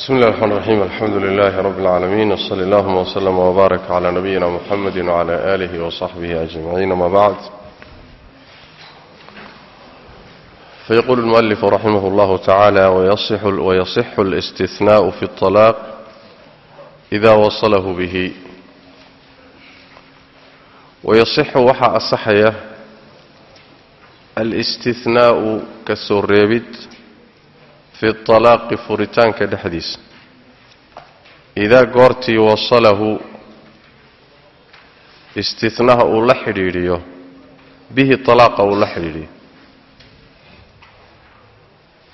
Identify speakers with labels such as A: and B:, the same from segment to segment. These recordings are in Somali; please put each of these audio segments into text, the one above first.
A: بسم الله الرحمن الرحيم الحمد لله رب العالمين وصلى اللهم وسلم وبارك على نبينا محمد وعلى آله وصحبه أجمعين ما بعد فيقول المؤلف رحمه الله تعالى ويصح, ويصح الاستثناء في الطلاق إذا وصله به ويصح وحا أصحيه الاستثناء كالسريبت fi alaaqi furitaanka dhexdiisa. Idaa goortii wasalahu istinaha uu la xidhiidhiyo bihi alaaqa uu la xidhiidhiyo.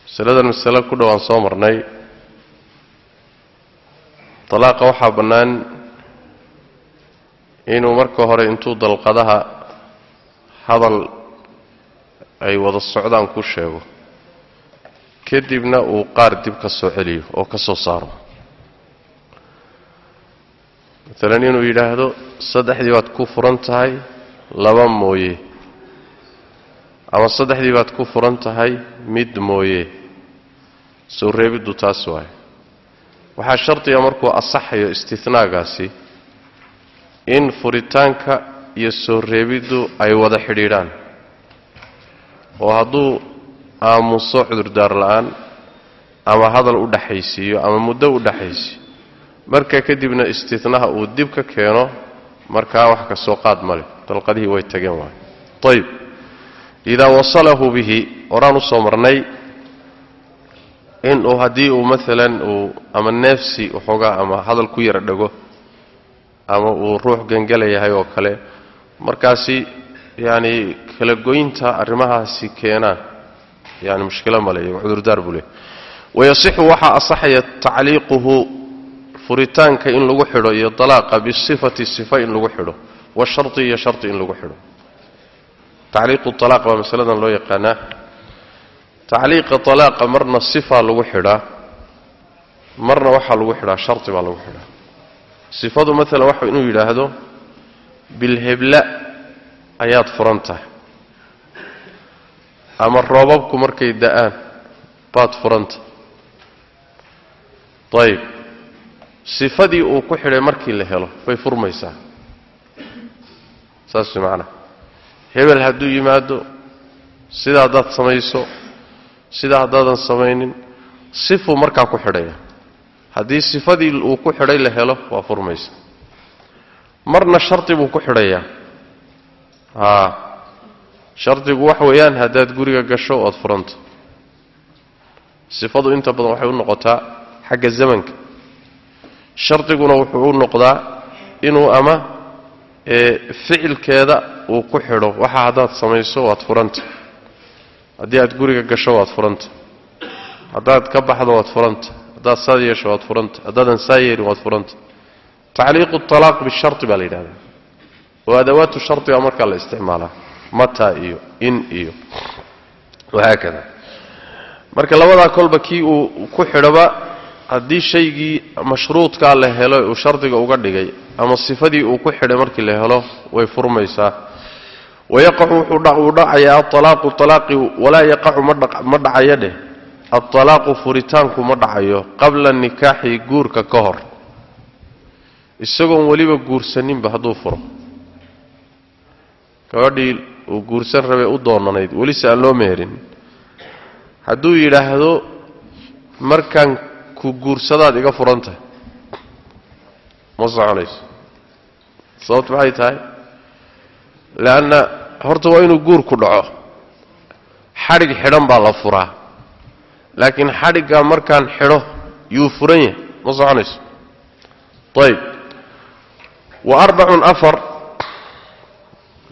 A: Masaladan masale ku dhowaan soo marnay. Alaaqa waxaa bannaan inuu marka hore intuu dalqadaha hadal ay wada socdaan ku sheego kadibna uu qaar dib ka soo celiyo oo ka soo saaro. Maalan inuu yidhaahdo saddexdii baad ku furan tahay laba mooye. Ama saddexdii baad ku furan tahay mid mooye. Soo reebiddu taas waaye. Waxaa shardiga markuu asaxayo istinaagaasi in furitaanka iyo soo reebiddu ay wada xidhiidhaan. Oo hadduu aamuso cudurdaar la'aan ama hadal u dhaxaysiiyo ama muddo u dhaxaysiiyo. Marka kadibna istinaha uu dib ka keeno markaa wax ka soo qaad male dalqadihii way tageen waay. Ayib idaa wasalahu bihi horaan u soo marnay inuu haddii uu maalan uu ama neefsi waxoogaa ama hadal ku yara dhago ama uu ruux gangelayahay oo kale markaasi yacani kala goynta arrimahaasi keenaan yani mushkilo male iyago cudurdaar buu leey wayasixu waxaa asaxaya tacliiquhu furitaanka in lagu xidho iyo dalaaqa bisifati sifa in lagu xidho washarti iyo sharti in lagu xidho tacliiqu alaaq waa masaladan loo yaqaanaa tacliiqa alaaqa marna sifaa lagu xidhaa marna waxaa lagu xidhaa sharti baa lagu xidhaa sifadu maalan waxa inuu yidhaahdo bilhebla ayaad furan tahay ama roobabku markay da'aan baad furanta. Ayib sifadii uu ku xidhay markii la helo bay furmaysaa. Saas macanaha hebel hadduu yimaado sida haddaad samayso sida haddaadan samaynin sifuu markaa ku xidhaya. Haddii sifadii uu ku xidhay la helo waa furmaysa. Marna shardi buu ku xidhayaa. Aa shardigu wax weeyaan haddaad guriga gasho ood furanta. Sifadu inta badan waxay u noqotaa xagga zamanka. Shardiguna wuxuu u noqdaa inuu ama ficilkeeda uu ku xidho waxa haddaad samayso waad furanta. Haddii aad guriga gasho waad furanta. Haddaad ka baxdo waad furanta. Haddaad saa yeesho waad furanta. Haddaadan saa yeelin waad furanta. Tacliiqu talaaq bishari baa la yidhahdaa. Oo adawaatu shari baa markaa la isticmaalaa mata iyo in iyo wahaakada marka labadaa kolba kii uu ku xidhoba haddii shaygii mashruudkaa la helo uu shardiga uga dhigay ama sifadii uu ku xidhay markii la helo way furmaysaa. Wayaqacu wuxuu dhacayaa aalaaqu alaaqi walaa yaqacu ma dhacayo dheh. Aalaaqu furitaanku ma dhacayo qabla nikaaxi guurka ka hor. Isagoon weliba guursaninba hadduu furo. Gabadhii uu guursan rabay u doonanayd welise aan loo meherin. Hadduu yidhaahdo markaan ku guursadaad iga furan tahay. Ma soconayso. Sababtu maxay tahay? Leanna horta waa inuu guur ku dhaco. Xadhig xidhan baa la furaa. Laakiin xadhiggaa markaan xidho yuu furan yahay. Ma soconayso. Ayib wa arbacun afar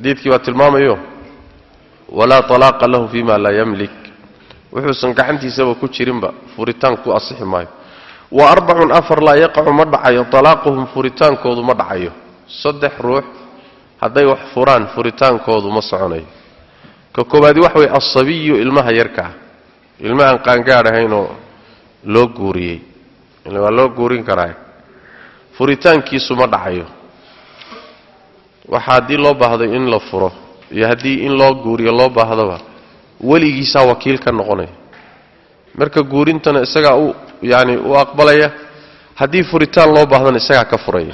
A: diidkii baa tilmaamayo walaa talaaqa lahu fima laa yamlik. Wuxuusan gacantiisaba ku jirinba furitaan ku asixi maayo. Wa arbacun afar laa yaqacu ma dhacayo talaaquhum furitaankoodu ma dhacayo. Saddex ruux hadday wax furaan furitaankoodu ma soconayo. Ka koobaadi waxa weye asabiyu ilmaha yarkaa ilmahaan qaangaadh ahaynoo loo guuriyey. Waa loo guurin karaa furitaankiisu ma dhacayo waxa haddii loo baahday in la furo iyo haddii in loo guuriyo loo baahdaba weligiisaa wakiil ka noqonaya. Marka guurintana isagaa u yani u aqbalaya haddii furitaan loo baahdana isagaa ka furaya.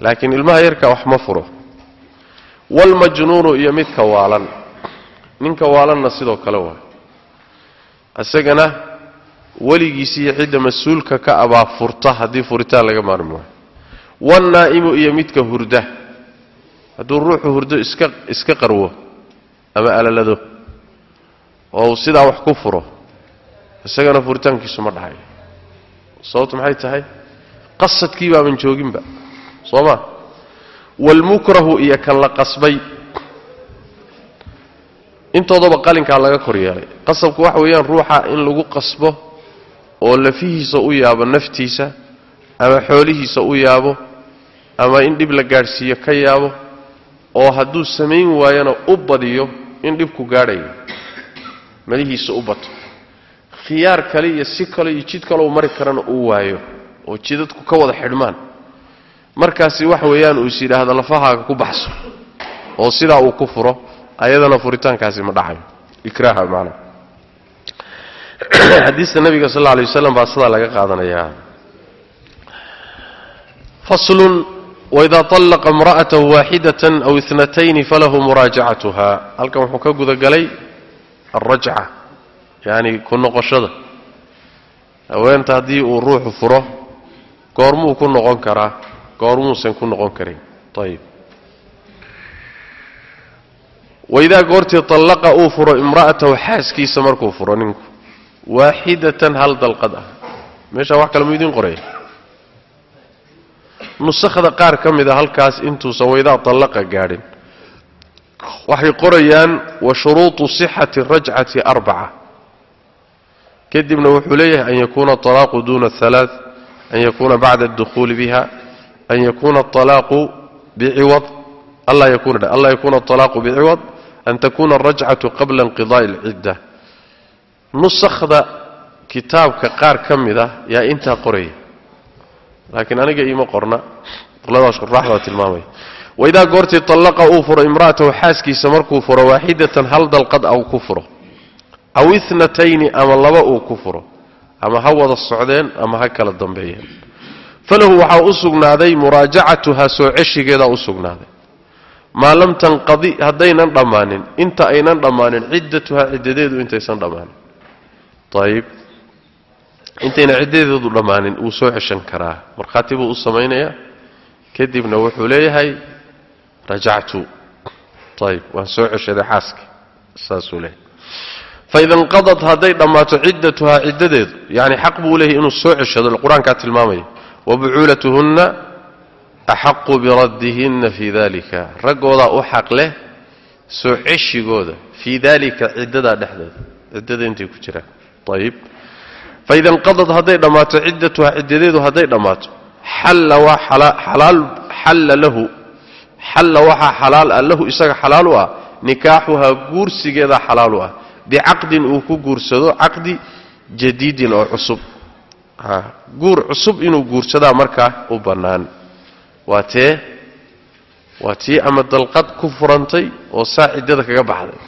A: Laakiin ilmaha yarka wax ma furo. Waalmajnuunu iyo midka waalan. Ninka waalanna sidoo kale waay isagana weligiisi iyo cidda mas'uulka ka abaa furta haddii furitaan laga maarmi waayo iyo midka hurda hadduu ruuxu hurdo iska iska qarwo ama alalado oo uu sidaa wax ku furo isagana furitaankiisu ma dhahayo sababtu maxay tahay? Qasadkii baaban jooginba soo ma? Waalmukrahu iyo kan la qasbay. Intoodaba qalinkaa laga kor yeelay. Qasabku waxa weeyaan ruuxa in lagu qasbo oo lafihiisa u yaabo naftiisa ama xoolihiisa u yaabo ama in dhib la gaadhsiiyo ka yaabo oo hadduu samayn waayana u badiyo in dhibku gaadhayo malihiisa u bato. Khiyaar kale iyo si kale iyo jid kaleu mari karana uu waayo oo jidadku ka wada xidhmaan. Markaasi waxa weeyaan uu is yidhaahdo lafahaaga ku baxso oo sidaa uu ku furo ayadana furitaankaasi ma dhacayo. Ikraaha macnaa xadiista nabiga sal alla alay waslam baa sidaa laga qaadanayaa. Faslun waidaa طallaqa imra'atahu waaxidatan aw inatayni falahu muraajacatuha halkan wuxuu ka gudagalay alrajca yacani ku noqoshada haweenta haddii uu ruuxu furo goormuu ku noqon karaa goormuusan ku noqon karin ayib waidaa goortii tallaqa uu furo imra'atahu xaaskiisa markuu furo ninku waaxidatan hal dalqad ah meeshaa wax kale mu idiin qoraya nusakhda qaar ka mida halkaas intuusan waidaa tallaqa gaadhin. Waxay qorayaan wa shuruuطu sixati rajcati arbaca. Kadibna wuxuu leeyahay an yakuuna alaaqu duna halaa an yakuuna bacda adukhuuli biha an yakuuna alaaqu biciwad anlaa yakuuna alaaqu biciwad an takuna arajcatu qabla inqidaai alcidda nusakhda kitaabka qaar ka mid ah yaa intaa qoraya laakiin aniga iima qorna. Qoladaas quraaxda tilmaamaya waidaa goortii tallaqa uu furo imra'atahu xaaskiisa markuu furo waaxidatan hal dalqad aw ku furo. Aw inatayni ama laba uu ku furo. Ama ha wada socdeen ama ha kala dambeeyeen. Falahu waxaa u sugnaaday muraajacatuhaa soo ceshigeedaa u sugnaaday. Maa lam tanqadi haddaynan dhammaanin. Inta aynan dhammaanin ciddatuhaa ciddadeedu intaysan dhammaanin. Ayib intayna ciddadeedu dhammaanin wuu soo ceshan karaa. Markhaati buu u samaynayaa kadibna wuxuu leeyahay rajactu. Ayib waan soo ceshaday xaaska. Saasuu leeyahay. Faida inqadat hadday dhammaato ciddatuhaa ciddadeedu yani xaq buu leeyahy inuu soo ceshado qur'aankaa tilmaamaya wabucuulatuhunna axaqu biraddihinna fii dalika raggoodaa u xaq leh soo ceshigooda fii dalika ciddadaa dhexdeeda. Ciddada intay ku jiraan. Ayib faida inqadad hadday dhammaato ciddatuhaa ciddadeedu hadday dhammaato xalla waxaa xalaal ah lahu isaga xalaal u ah nikaaxuhaa guursigeedaa xalaal u ah. Bicaqdin uu ku guursado caqdi jadiidin oo cusub. Guur cusub inuu guursadaa markaa u bannaan. Waa tee waa tii ama dalqad ku furantay oo saa ciddada kaga baxday.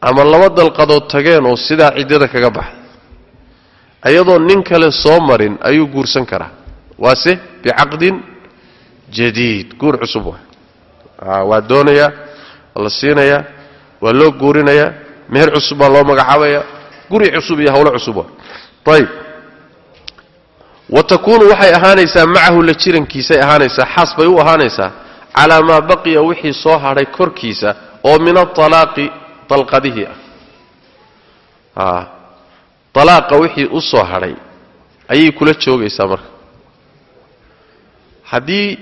A: Ama laba dalqadood tageen oo sidaa ciddada kaga baxday ayadoo nin kale soo marin ayuu guursan karaa. Waase bicaqdin jadiid guur cusub waa. Waa doonayaa waa la siinayaa waa loo guurinayaa meher cusub baa loo magacaabaya guri cusub iyo hawlo cusub ayb wa takuunu waxay ahaanaysaa macahu la jirankiisay ahaanaysaa xaas bay u ahaanaysaa calaa maa baqiya wixii soo hadhay korkiisa oo min aalaaqi dalqadihii ah alaaqa wixii u soo hadhay ayay kula joogaysaa marka. Haddii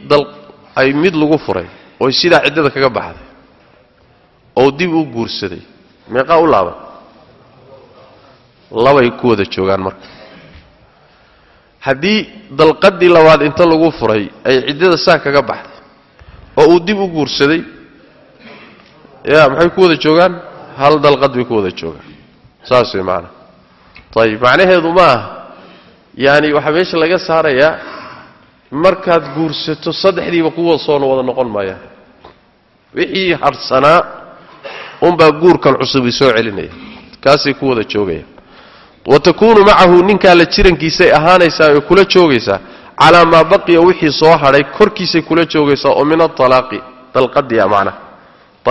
A: ay mid lagu furay oy sidaa ciddada kaga baxday oo dib u guursaday meeqaa u laaban? Labay ku wada joogaan marka. Haddii dalqadii labaad inta lagu furay ay ciddada saa kaga baxday oo uu dib u guursaday ya maxay ku wada joogaan? Hal dalqad bay ku wada joogaan. Saas way macanaa ayib macnaheedu ma aha. Yaani waxaa meesha laga saarayaa markaad guursato saddexdiiba kuwa soona wada noqon maayaan wixii harhsanaa unbaa guurkan cusubi soo celinaya. Kaasay ku wada joogayaan wa takuunu macahu ninkaa la jirankiisay ahaanaysaa oo kula joogaysaa calaa maa baqiya wixii soo hadhay korkiisay kula joogaysaa oo min aalaaqi dalqadii a macnaha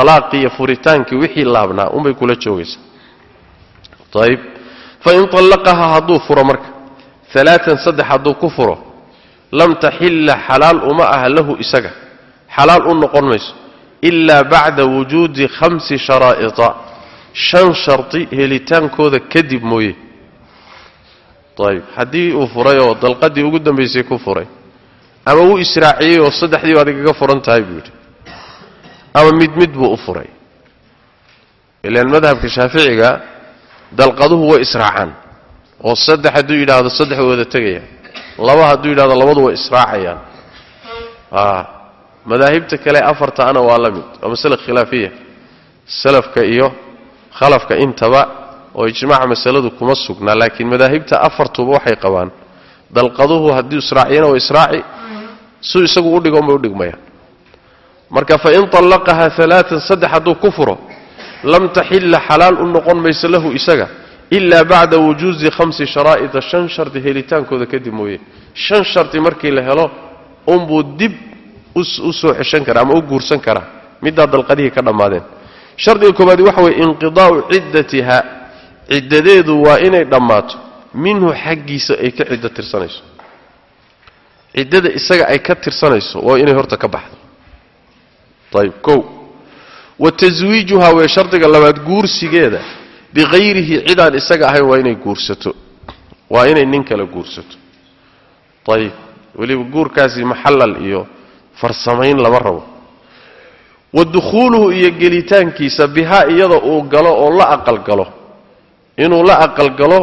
A: alaaqii iyo furitaankii wixii laabnaa unbay kula joogaysaa. Ayb fain allaqahaa hadduu furo marka. Alaaan saddex hadduu ku furo lam taxilla xalaal uma aha lahu isaga. Xalaal u noqon mayso. Ilaa bacda wujuudi khamsi sharaa'ita. Shan shardi helitaankooda kadib mooye. Ayb haddii uu furay oo dalqadii ugu dambaysay ku furay ama wuu israaciyey oo saddexdii baad igaga furan tahay buu yidhi. Ama mid mid buu u furay. Ilaan madhabka shaaficiga dalqaduhu way israacaan. Oo saddex hadduu yidhaahdo saddex way wada tegayaan. Laba hadduu yidhahdo labadu way israacayaan. Madaahibta kale afarta ana waa la mid. Waa masale khilaafiya. Salafka iyo khalafka intaba oo ijmaaca masaladu kuma sugnaa laakiin madaahibta afartuba waxay qabaan. Dalqaduhu haddii israaciyana waa israaci suu isagu udhigo unbay udhigmayaan marka fain allaqaha alaaan saddex hadduu ku furo lam taxilla xalaal u noqon mayso lahu isaga ilaa bacda wujuuzi khamsi sharaa'ida shan shardi helitaankooda kadib mooye. Shan shardi markii la helo unbuu dib u soo ceshan karaa ama u guursan karaa. Middaa dalqadihii ka dhammaadeen. Shardiga koobaadi waxa weye inqidaa'u ciddatiha ciddadeedu waa inay dhammaato. Minhu xaggiisa ay ka ciddo tirsanayso. Ciddada isaga ay ka tirsanayso waa inay horta ka baxdo. Ayb kow wa taswiijuhaa wee shardiga labaad guursigeeda. Biqayrihi cidaan isaga ahayn waa inay guursato. Waa inay nin kale guursato. Ayib weliba guurkaasi maxallal iyo farsamayn lama rabo. Wa dukhuuluhu iyo gelitaankiisa bihaa iyada uu galo oo la aqalgalo inuu la aqalgalo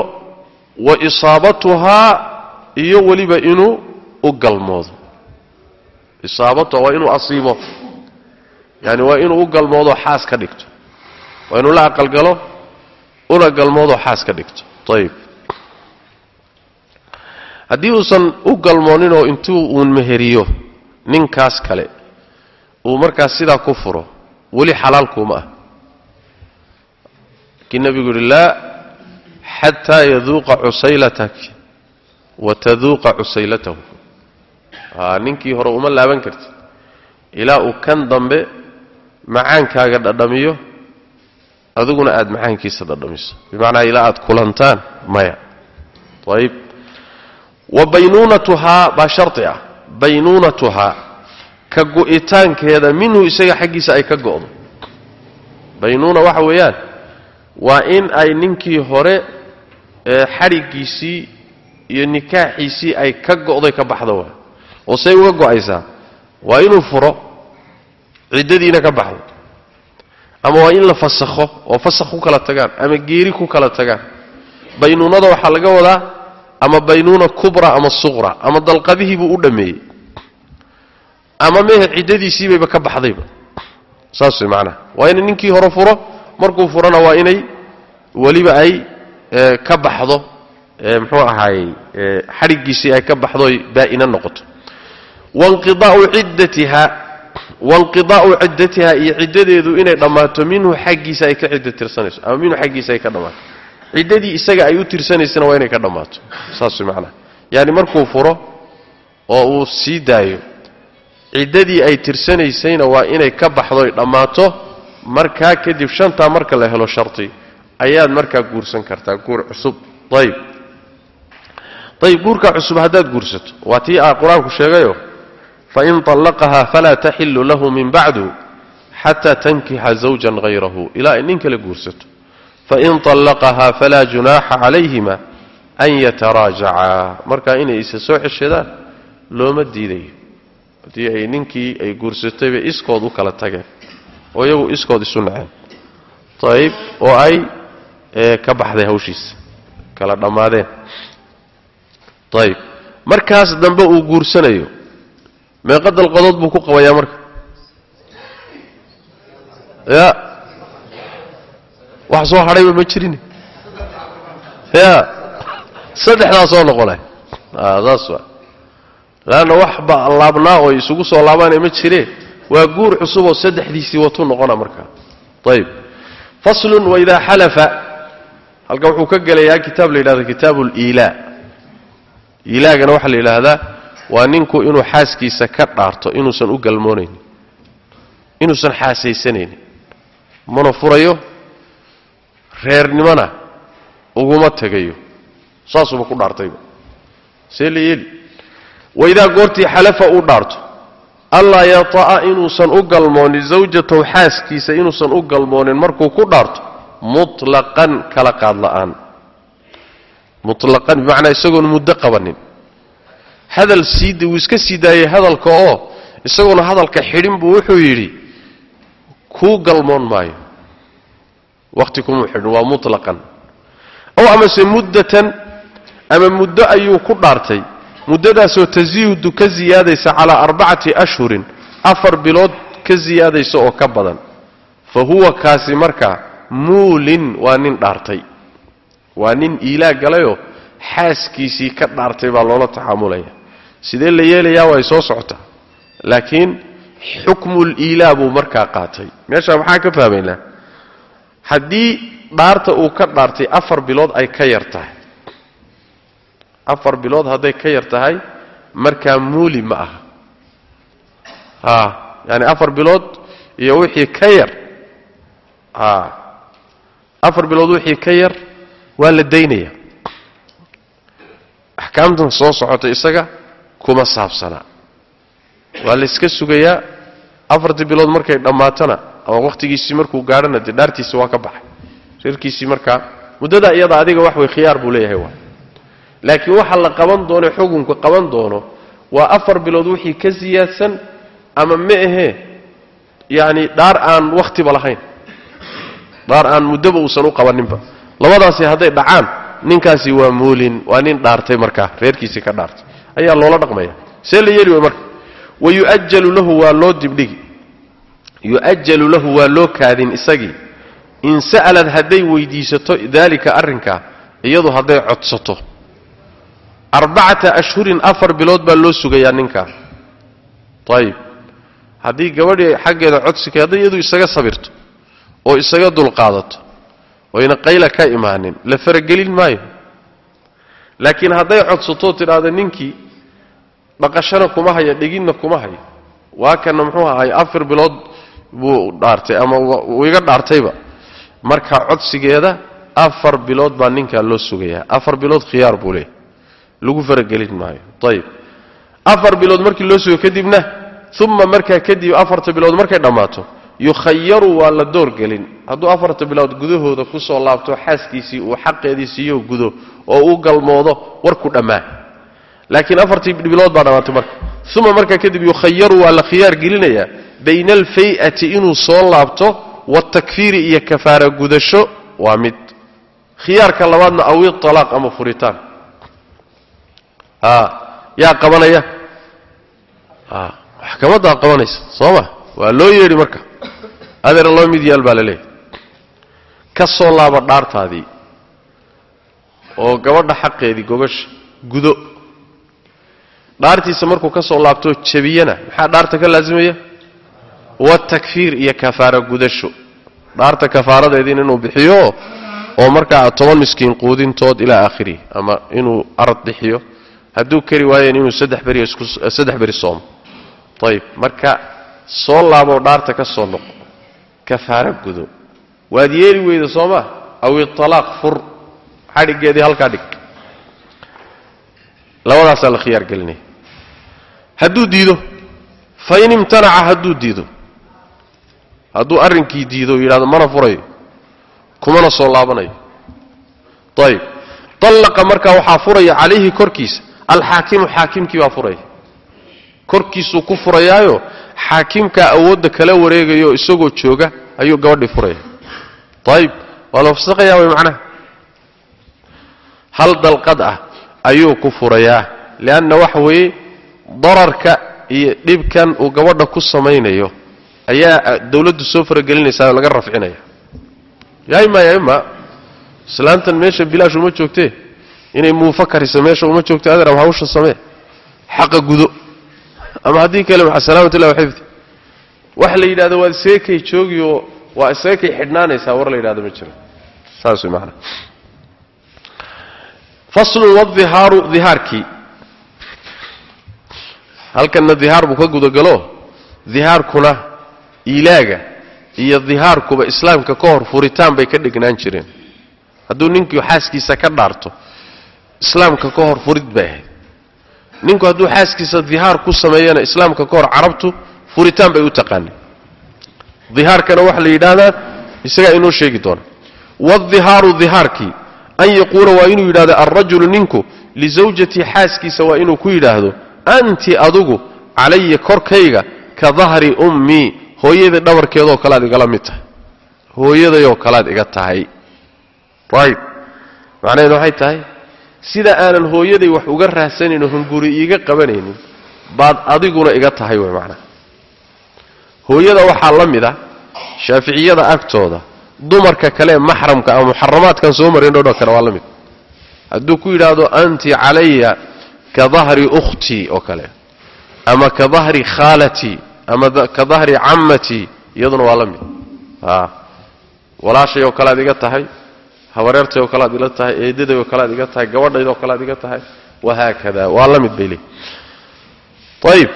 A: wa isaabatuhaa iyo weliba inuu u galmoodo. Isaabatuha waa inuu asiibo yani waa inuu u galmoodo xaas ka dhigto. Waa inuu la aqalgalo una galmoodoo xaas ka dhigto. Ayib haddii uusan u galmooninoo intuu uun meheriyo ninkaas kale uu markaas sidaa ku furo weli xalaalkuuma ah. Laakiin nebigu yidhi laa xataa yaduuqa cusaylatak wa taduuqa cusaylatahu. Ninkii hore uma laaban kartid. Ilaa uu kan dambe macaankaaga dhadhamiyo adiguna aad macaankiisa dhadhamiso. Bimacnaa ilaa aad kulantaan maya. Ayib wa baynuunatuhaa baa shardi ah. Baynuunatuhaa ka gu'itaankeeda minhu isaga xaggiisa ay ka go'do. Baynuuna waxa weeyaan waa in ay ninkii hore xadhiggiisii iyo nikaaxiisii ay ka go'day ka baxdo waa oo say uga go'aysaa waa inuu furo ciddadiina ka baxdo. Ama waa in la fasakho oo fasakh ku kala tagaan ama geeri ku kala tagaan. Baynuunada waxaa laga wadaa ama baynuuna kubra ama suqra ama dalqadihiibuu u dhammeeyey ama mehe ciddadiisiibayba ka baxdayba. Saas way macnaha waa inay ninkii hore furo markuu furona waa inay weliba ay ka baxdo muxuu ahaayey xadhiggiisii ay ka baxdoy baa'ina noqoto. Wainqidaa'u ciddatiha wainqidaa'u ciddatiha iyo ciddadeedu inay dhammaato minhu xaggiisa ay ka ciddo tirsanayso ama minhu xaggiisa ay ka dhammaato ciddadii isaga ay u tirsanaysana waa inay ka dhammaato saas macnaha yaani markuu furo oo uu sii daayo ciddadii ay tirsanaysayna waa inay ka baxdoy dhammaato markaa kadib shantaa marka la helo sharti ayaad markaa guursan kartaa guur cusub ayib ayib guurkaa cusub haddaad guursato waa tii aa qur'aanku sheegayo fain طallaqahaa falaa taxilu lahu min bacdu xataa tankixa zawjan hayrahu ilaa ay nin kale guursato fain طallaqahaa falaa junaaxa calayhima an yataraajacaa markaa inay isa soo ceshadaan looma diidayo haddii ay ninkii ay guursatayba iskood u kala tageen oo iyagu iskood isu naceen ayib oo ay ka baxday hawshiisa kala dambe uu guursanayo meeqa dalqadood buu ku qabayaa marka. Ya. Wax soo hadhayba ma jirin. Ya. Saddexdaa soo noqonay. Saas waa laanna wax laabnaa oo isugu soo laabaanay ma jiree waa guur cusuboo saddexdiisii watuu noqona markaa ayib faslun waidaa xalafa. Halka wuxuu ka gelayaa kitaab la yidhahdo kitaabu liilaa ilaagana waxaa la yidhaahdaa waa ninku inuu xaaskiisa ka dhaarto inuusan u galmoonaynin inuusan xaasaysanaynin mana furayo reernimona uguma tegayo. Saasuuba ku dhaartayba. See la yeeli waidaa goortii xalafa uu dhaarto allaa yata'a inuusan u galmoonin zawjatahu xaaskiisa inuusan u galmoonin markuu ku dhaarto mutlaqan kala qaad la'aan mutlaqan bimacnaa isagoon muddo qabanin hadal sii wuu iska sii daayey hadalka oo isagoona hadalka xidhin buu wuxuu yidhi kuu galmoon maayo. Wakhti kumuu xidhin waa mutlaqan. Ow amase muddatan ama muddo ayuu ku dhaartay. Muddadaasoo tasiidu ka siyaadaysa calaa arbacati ashhurin afar bilood ka siyaadaysa oo ka badan. Fa huwa kaasi markaa muulin waa nin dhaartay. Waa nin iilaa galayoo xaaskiisii ka dhaartay baa loola tacaamulaya sidee la yeelayaa way soo socotaa laakiin xukmul iilaa buu markaa qaatay. Meesha maxaa ka fahmaynaa. Haddii dhaarta uu ka dhaartay afar bilood ay ka yar tahay afar bilood hadday ka yar tahay markaa muuli ma aha. A yaani afar bilood iyo wixii ka yar. A afar bilood wixii ka yar waa la daynaya. Axkaamtan soo socota isaga kuma saabsanaa waa la iska sugayaa afartii bilood markay dhammaatana ama wakhtigiisii markuu gaadhana dee dhaartiisi waa ka baxay. Reerkiisii markaa muddadaa iyada adiga wax way khiyaar buu leeyahay waa. Laakiin waxa la qaban doono xukunka qaban doono waa afar bilood wixii ka siyaadsan ama ma ahee yacni dhaar aan wakhtiba lahayn. Dhaar aan muddoba uusan u qabaninba. Labadaasi hadday dhacaan ninkaasi waa muulin waa nin dhaartay markaa reerkiisii ka dhaartay ayaa loola dhaqmaya. See la yeeli marka. Wayu'ajalu lahu waa loo dibdhigi. Yu'ajalu lahu waa loo kaadin isagii. In sa'alad hadday weydiisato daalika arrinkaa iyadu hadday codsato. Arbacata ashhurin afar bilood baa loo sugayaa ninkaa ayib haddii gabadhii xaggeeda codsiga hadday iyadu isaga sabirto oo isaga dulqaadato oyna qayla ka imaanin. La faragelin maayo laakiin hadday codsatoo tidhaahdo ninkii dhaqashana kuma haya dhiginna kuma hayo waa kana muxuu ahay afar bilood buu dhaartay ama iga dhaartayba. Marka codsigeeda afar bilood baa ninkaa loo sugayaa. Afar bilood khiyaar buu leeyahy lagu faragelin maayo. Ayib afar bilood markii loo sugo kadibna uma markaa kadib afarta bilood markay dhammaato yukhayaru waa la doorgelin hadduu afarta bilood gudahooda ku soo laabto xaaskiisii uu xaqeedii siiyo gudo oo uu galmoodo warku dhammaa laakiin afartii bilood baa dhammaatay marka. Uma markaa kadib yukhayaru waa la khiyaar gelinayaa bayna alfay'ati inuu soo laabto waatakfiiri iyo kafaara gudasho waa mid. Khiyaarka labaadna awi talaaq ama furitaan. Yaa qabanaya? Maxkamaddaa qabanaysa soo ma? Waa loo yeedhi marka adeer laba mid yaal baa la ka soo laaba dhaartaadii oo gabadha xaqeedii gogasha gudo. Dhaartiisa markuu ka soo laabtoo jabiyana maxaa dhaarta ka laasimaya watakfiir iyo kafaara gudasho. Dhaarta kafaaradeediin inuu bixiyo oo markaa toban miskiin quudintood ilaa aakhirihi ama inuu arad bixiyo hadduu kari waayeen inuu saddex beri soomo. Ayib marka soo laaboo dhaarta ka soo noqo kafaara gudo. Waad yeeli weyda soo maa aw italaaq fur. Xadhiggeedii halkaa dhig. Labadaasaa la khiyaar gelinaya hadduu diido fa in imtanaca hadduu diido hadduu arrinkii diido yidhahdo mana furayo kumana soo laabanayo ayib dallaqa markaa waxaa furaya calayhi korkiisa. Alxaakimu xaakimkii baa furaya korkiisuu ku furayaayo xaakimkaa awoodda kala wareegayo isagoo jooga ayuu gabadhii furaya ayib waa la fasaqayaa way macnaha hal dalqad ah ayuu ku furayaa leanna waxa weeye dararka iyo dhibkan uu gabadha ku samaynayo ayaa dawladdu soo faragelinaysaa laga rafcinaya. Yaima yaima islaantan meesha bilaash uma joogtee inay muufa kariso meesha uma joogto adeer ama hawsha samee? Xaqa gudo. Ama haddii kale maca salaamatullahi waxifdi waxa la yidhahdo waad isaga kay joogioo waa isaga kay xidhnaanaysaa war la yidhahdo ma jiro. Saas way macana faslun wadihaaru dihaarkii halkanna dihaar buu ka gudagalo dihaarkuna iilaaga iyo dihaarkuba islaamka ka hor furitaan bay ka dhignaan jireen. Hadduu ninkii xaaskiisa ka dhaarto islaamka ka hor furid bay ahayd. Ninku hadduu xaaskiisa dihaar ku sameeyana islaamka ka hor carabtu furitaan bay u taqaaneen dihaarkana waxaa la yidhaahdaa isagaa inoo sheegi doona waadihaaru dihaarkii an yaquula waa inuu yidhahdo alrajulu ninku lisawjatii xaaskiisa waa inuu ku yidhaahdo anti adugu calaya korkayga ka dahri ummii hooyada dhabarkeedoo kalead igala mid tahay. Hooyadayoo kalead iga tahay. Ayb macnaheedu waxay tahay sida aanan hooyaday wax uga raahsanayn hunguri iiga qabanaynin baad adiguna iga tahay way macnaha hooyada waxaa la mid a shaaficiyada agtooda dumarka kale ee maxramka ama muxaramaadkan soo marin dhodho kale waa la mid. Hadduu ku yidhaahdo anti calaya ka dahri ukhtii oo kale ama ka dahri khaalatii ama ka dahri cammatii iyaduna waa la mid. Walaashay oo kalead iga tahay habareertay oo kalead ila tahay eedaday oo kalead iga tahay gabadhayd oo kalead iga tahay wahaakada waa la mid bay leey ayib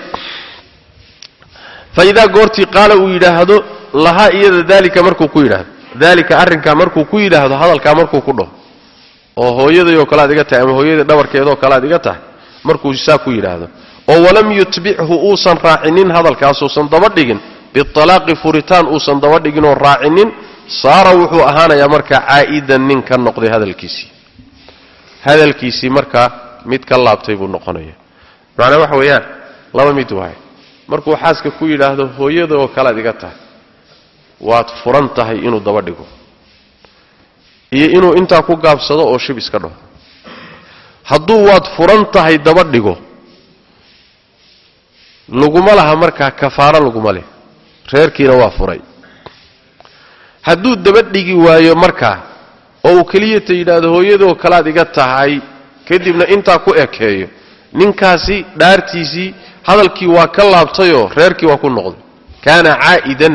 A: faidaa goortii qaala uu yidhaahdo lahaa iyada daalika markuu ku yidhaahdo daalika arrinkaa markuu ku yidhaahdo hadalkaa markuu ku dhaho oo hooyaday oo kalead iga tahay ama hooyadai dhabarkeedoo kalead iga tahay markuu saa ku yidhaahdo oo walam yutbichu uusan raacinin hadalkaasuusan daba dhigin bialaaqi furitaan uusan daba dhiginoo raacinin saara wuxuu ahaanayaa markaa caa'idan nin ka noqday hadalkiisii hadalkiisii markaa mid ka laabtay buu noqonaya macnaa waxa weeyaan laba mid waay markuu xaaska ku yidhaahdo hooyada oo kalead iga tahay waad furan tahay inuu daba dhigo. Iyo inuu intaa ku gaabsado oo shib iska dhaho hadduu waad furan tahay daba dhigo laguma laha markaa kafaaro laguma leh. Reerkiina waa furay. Hadduu daba dhigi waayo markaa oo uu keliyata yidhaahdo hooyadoo kalead iga tahay kadibna intaa ku ekeeyo. Ninkaasi dhaartiisii hadalkii waa ka laabtayoo reerkii waa ku noqday. Kaana caa'idan.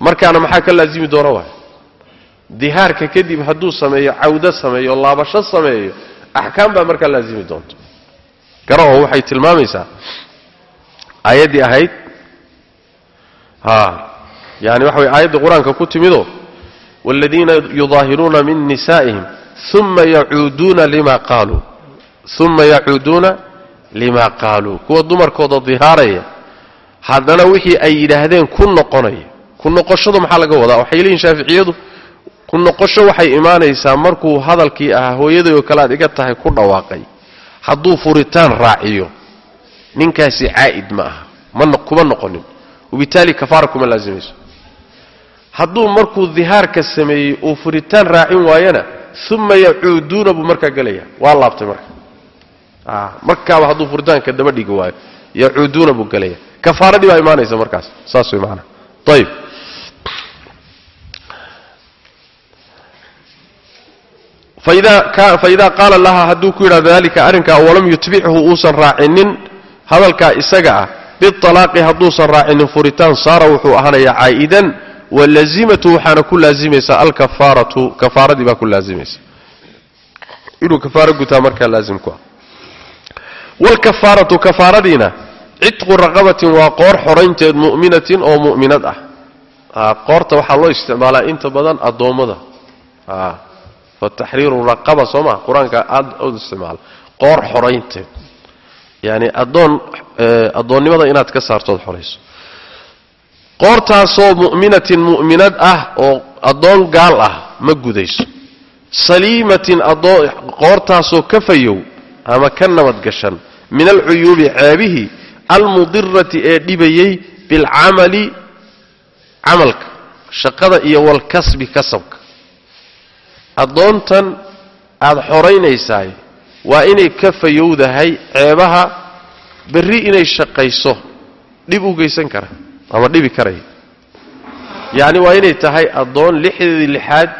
A: Markaana maxaa ka laazimi doona waay? Dihaarka kadib hadduu sameeyo cawdo sameeyo laabasho sameeyo axkaam baa markaa laazimi doonta gara oo waxay tilmaamaysaa aayaddii ahayd ha yani waxa way aayaddii qur'aanka ku timidoo waaladiina yudaahiruuna min nisaa'ihim uma yacuuduuna lima qaaluu uma yacuuduuna lima qaaluu kuwa dumarkooda dihaaraya haddana wixii ay yidhaahdeen ku noqonaya ku noqoshadu maxaa laga wadaa? Waxay leeyihiin shaaficiyadu ku noqosho waxay imaanaysaa markuu hadalkii ahaa hooyaday oo kale aad iga tahay ku dhawaaqay. Hadduu furitaan raaciyo ninkaasi caa'id ma aha. Ma kuma noqonin. Wabitaali kafaara kuma laasimayso hadduu markuu dihaarka sameeyey uu furitaan raacin waayana uma yacuuduuna buu markaa gelaya waa laabtay marka markaaba hadduu furitaanka daba dhigi waayo. Yacuuduuna buu gelaya kafaaradii baa imaanaysa markaas. Saas way maanaa ayib faida qaala laha hadduu ku yidhahdo dalika arrinkaa walam yutbichu uusan raacinin? Hadalkaa isaga ah bialaaqi hadduusan raacinin furitaan saara wuxuu ahaanayaa caa'idan walazimatu waxaana ku laazimaysaa alkafaaratu. Kafaaradii baa ku laazimaysa inuu kafaaro gutaa markaa laazim ku ah wlkafaaratu kafaaradiina cidqu raqabatin waa qoor xoraynteed mu'minatin oo mu'minad ah. qoorta waxaa loo isticmaalaa inta badan addoommada. fataxriiru raqaba soo maa qur'aanka aad u isticmaala qoor xoraynteed. Yani addoon addoonnimada inaad ka saartood xorayso. Qoortaasoo mu'minatin mu'minad ah oo addoon gaal ah ma gudayso. Saliimatin qoortaasoo ka fayow ama ka nabadgashan min alcuyuubi ceebihii almudirati ee dhibayey bilcamali camalka shaqada iyo walkasbi kasabka. Addoontan aad xoraynaysaay waa inay ka fayowdahay ceebaha berri inay shaqayso dhib u geysan kara ama dhibi karaya yacni waa inay tahay addoon lixdeedii lixaad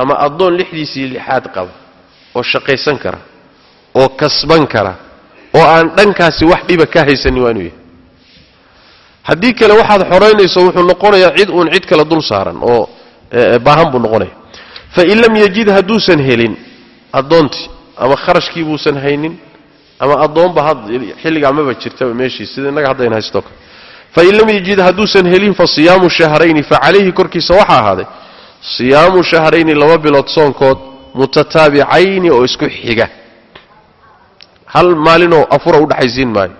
A: ama addoon lixdiisii lixaad qaba oo shaqaysan kara oo kasban kara oo aan dhankaasi wax dhiba ka haysanin waa yahay. Haddii kale waxaad xoraynayso wuxuu noqonayaa cid uun cid kale dul saaran oo baahan buu noqonaya. Fain lam yajid hadduusan helin addoontii ama kharashkii buusan haynin ama addoonba xilligaa maba jirtaba meeshii sida innaga haddayna haysto kale fain lam yajid hadduusan helin fa siyaamu shahrayni fa calayhi korkiisa waxaa ahaaday siyaamu shahrayni laba bilood soonkood mutataabicayni oo isku xiga hal maalinoo afura udhaxaysiin maayo.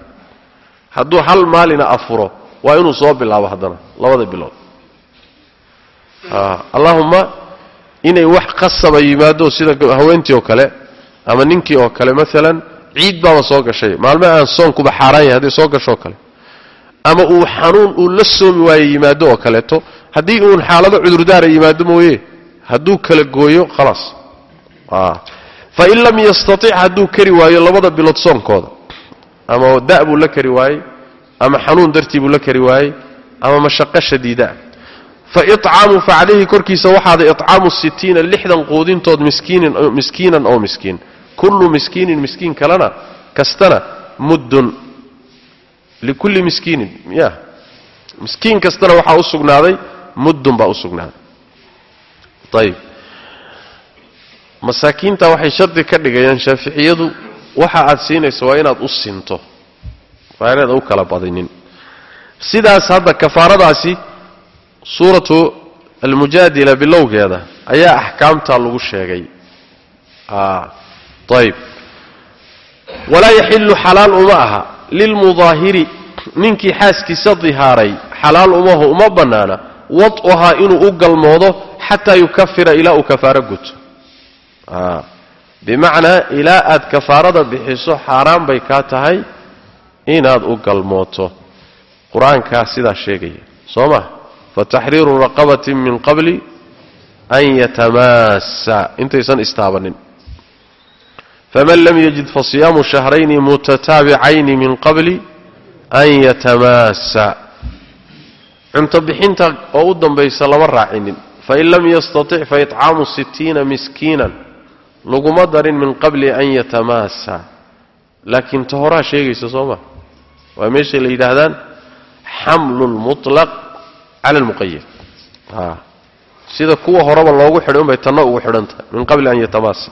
A: Hadduu hal maalina afuro waa inuu soo bilaabo haddana labada bilood. Allahumma inay wax qasaba yimaado sida haweentii oo kale ama ninkii oo kale maalan ciid baaba soo gashay. Maalme aan soonkuba xaaraan hadday soo gashoo kale. Ama uu xanuun uu la soomi waayo yimaado oo kaleeto haddii uun xaalado cudurdaara yimaado mooye hadduu kala gooyo khalaas fain lam yastatic hadduu kari waayo labada bilood soonkooda. Ama da' buu la kari waayey ama xanuun dartii buu la kari waayey ama mashaqo shadiidaa faicaamu fa calayhi korkiisa waxaada icaamu sitiina lixdan quudintood miskiinan oo miskiin. Kullu miskiinin miskiin kalena kastana muddun likulli miskiinin ya miskiin kastana waxaa u sugnaaday muddun baa u sugnaaday. Ayib masaakiinta waxay shardi ka dhigayaan shaaficiyadu waxa aad siinayso waa inaad u sinto inaad u kala badinin. Sidaas hadda kafaaradaasi suuratu almujaadila bilowgeeda ayaa axkaamtaa lagu sheegay. Ayb walaa yaxilu xalaal uma aha. Lilmudaahiri ninkii xaaskiisa dihaaray xalaal umaho uma bannaana wad'uhaa inuu u galmoodo xataa yukafira ilaa uu kafaaro guto bimacnaa ilaa aad kafaarada bixiso xaaraan bay kaa tahay inaad u galmooto. Qur'aankaa sidaa sheegaya. Soo ma? Fataxriiru raqabatin min qabli an yatamaassa. Intaysan istaabanin. Faman lam yajid fasiyaamu shahrayni mutataabicayni min qabli an yatamaassa. Cunto bixinta oo u dambaysa lama raacinin. Fain lam yastatic faicaamu sittiina miskiinan laguma darin min qabli an yatamaassa laakiin ta horaa sheegaysa soo ma? Waa meeshay la yidhaahdaan xamlu lmutlaq cala almuqayad sida kuwa horeba loogu xidhay unbay tanna ugu xidhan tahay min qabli an yatamaassa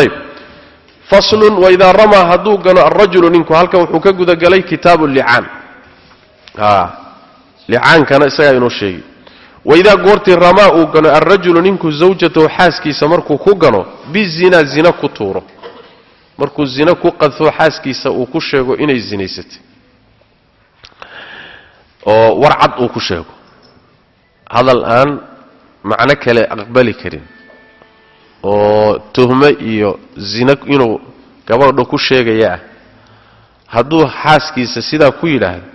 A: ayb faslun waidaa ramaa hadduu galo alrajulu ninku halkan wuxuu ka gudagalay kitaabu licaan licaankana isagaa inoo sheegi waidaa goortii ramaa uu gano alrajulu ninku zawjatahu xaaskiisa markuu ku gano bizina zina ku tuuro markuu zina ku qadfo xaaskiisa uu ku sheego inay zinaysatay oo war cad uu ku sheego hadal aan macno kale aqbali karin oo tuhme iyo zina inuu gabadha ku sheegaya ah hadduu xaaskiisa sidaa ku yidhaahdo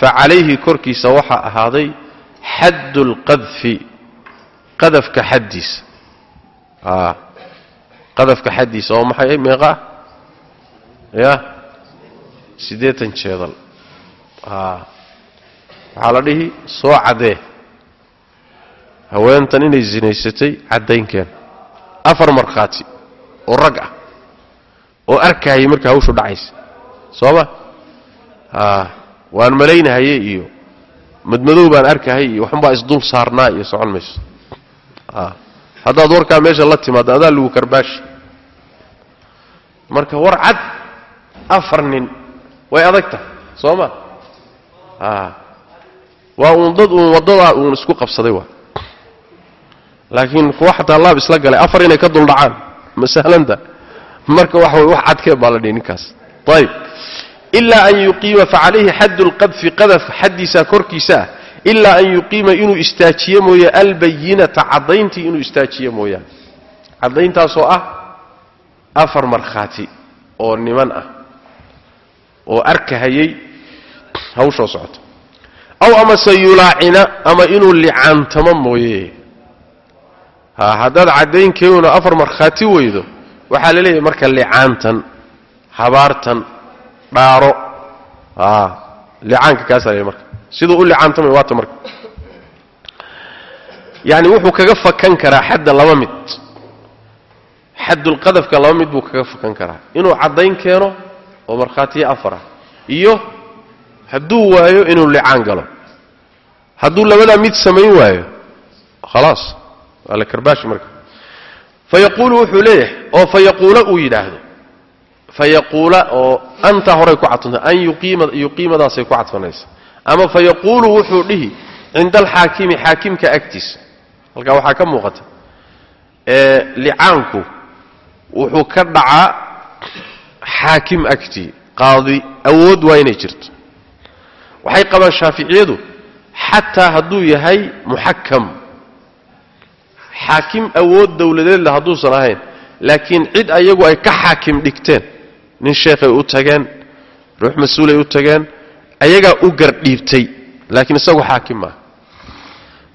A: fa calayhi korkiisa waxaa ahaaday xaddu lqadfi qadafka xaddiisa qadafka xaddiisa oo maxay meeqaa ya siddeetan jeedal. Waxaa la dhihi soo caddee. Haweentan inay zinaysatay caddaynkeen. Afar markhaati oo rag ah oo arkaayay marka hawshu dhacaysa. Soo ma? Waan malaynahaye iyo madmadow baan arkahay iyo waxunbaa isdul saarnaa iyo socon mayso. Haddaad warkaa meesha la timaado adaa lagu karbaashi. Marka war cad afar nin way adag tahay soo ma? Waa uun dad uun waddadaa uun isku qabsaday waa. Laakiin kuwa xataa laab isla galay afar inay ka duldhacaan ma sahlanta marka waxa way wax cadkeen baa la dhihi ninkaas. Ayib ilaa an yuqiima facalayhi xaddu lqadfi qadaf xaddiisaa korkiisa ah. Ilaa an yuqiima inuu istaajiye mooye albayinata caddayntii inuu istaajiye mooyaane caddayntaasoo ah afar markhaati oo niman ah oo arkahayay hawshoo socota aw amase yulaacina ama inuu licaantamo mooye. Ha haddaad caddayn keena afar markhaati weydo waxaa la leeyahay marka licaantan habaartan dhaaro. Licaanka kaasaa leeyahy marka. Siduu u licaantamay waata marka. Yacni wuxuu kaga fakan karaa xadda laba mid. Xaddulqadafka laba mid buu kaga fakan karaa. Inuu caddayn keeno oo markhaatiyo afar ah. Iyo hadduu waayo inuu licaan galo. Hadduu labadaa mid samayn waayo khalaas waa la karbaashi marka. Fayaquulu wuxuu leeyahay oo fayaquula uu yidhaahdo fayaquula oo anta horay ku cadfanta an yuqiimadaasay ku cadfanaysa ama fayaquulu wuxuu dhihi cinda alxaakimi xaakimka agtiisa halkaa waxaa ka muuqata licaanku wuxuu ka dhacaa xaakim agtii qaadi awood waa inay jirto waxay qabaan shaaficiyadu xataa hadduu yahay muxakam xaakim awood dowladeedle hadduusan ahayn laakiin cid ayagu ay ka xaakim dhigteen nin sheekhay u tageen ruux mas'uulay u tageen ayagaa u gardhiibtay laakiin isagu xaakim maaha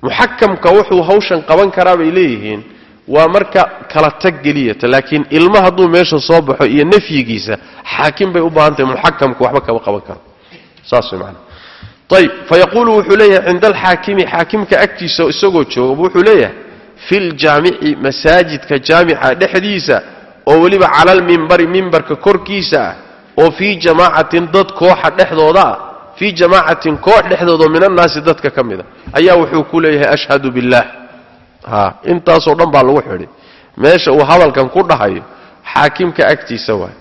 A: muxakamka wuxuu hawshan qaban karaa bay leeyihiin waa marka kala tag geliyata laakiin ilmo hadduu meesha soo baxo iyo nafyigiisa xaakim bay u baahan tahay muxakamku waxba kama qaban karo. Saas way macana ayb fayaquulu wuxuu leeyahay cinda alxaakimi xaakimka agtiisa isagoo jooga wuxuu leeyahay fi ljaamici masaajidka jaamica dhexdiisa oo weliba cala almimbari mimbarka korkiisa ah oo fii jamaacatin dad kooxa dhexdooda ah fii jamaacatin koox dhexdoodao min annaasi dadka ka mida ayaa wuxuu ku leeyahay ashhadu billaah ha intaasoo dhan baa lagu xidhay meesha uu hadalkan ku dhahayo xaakimka agtiisa waay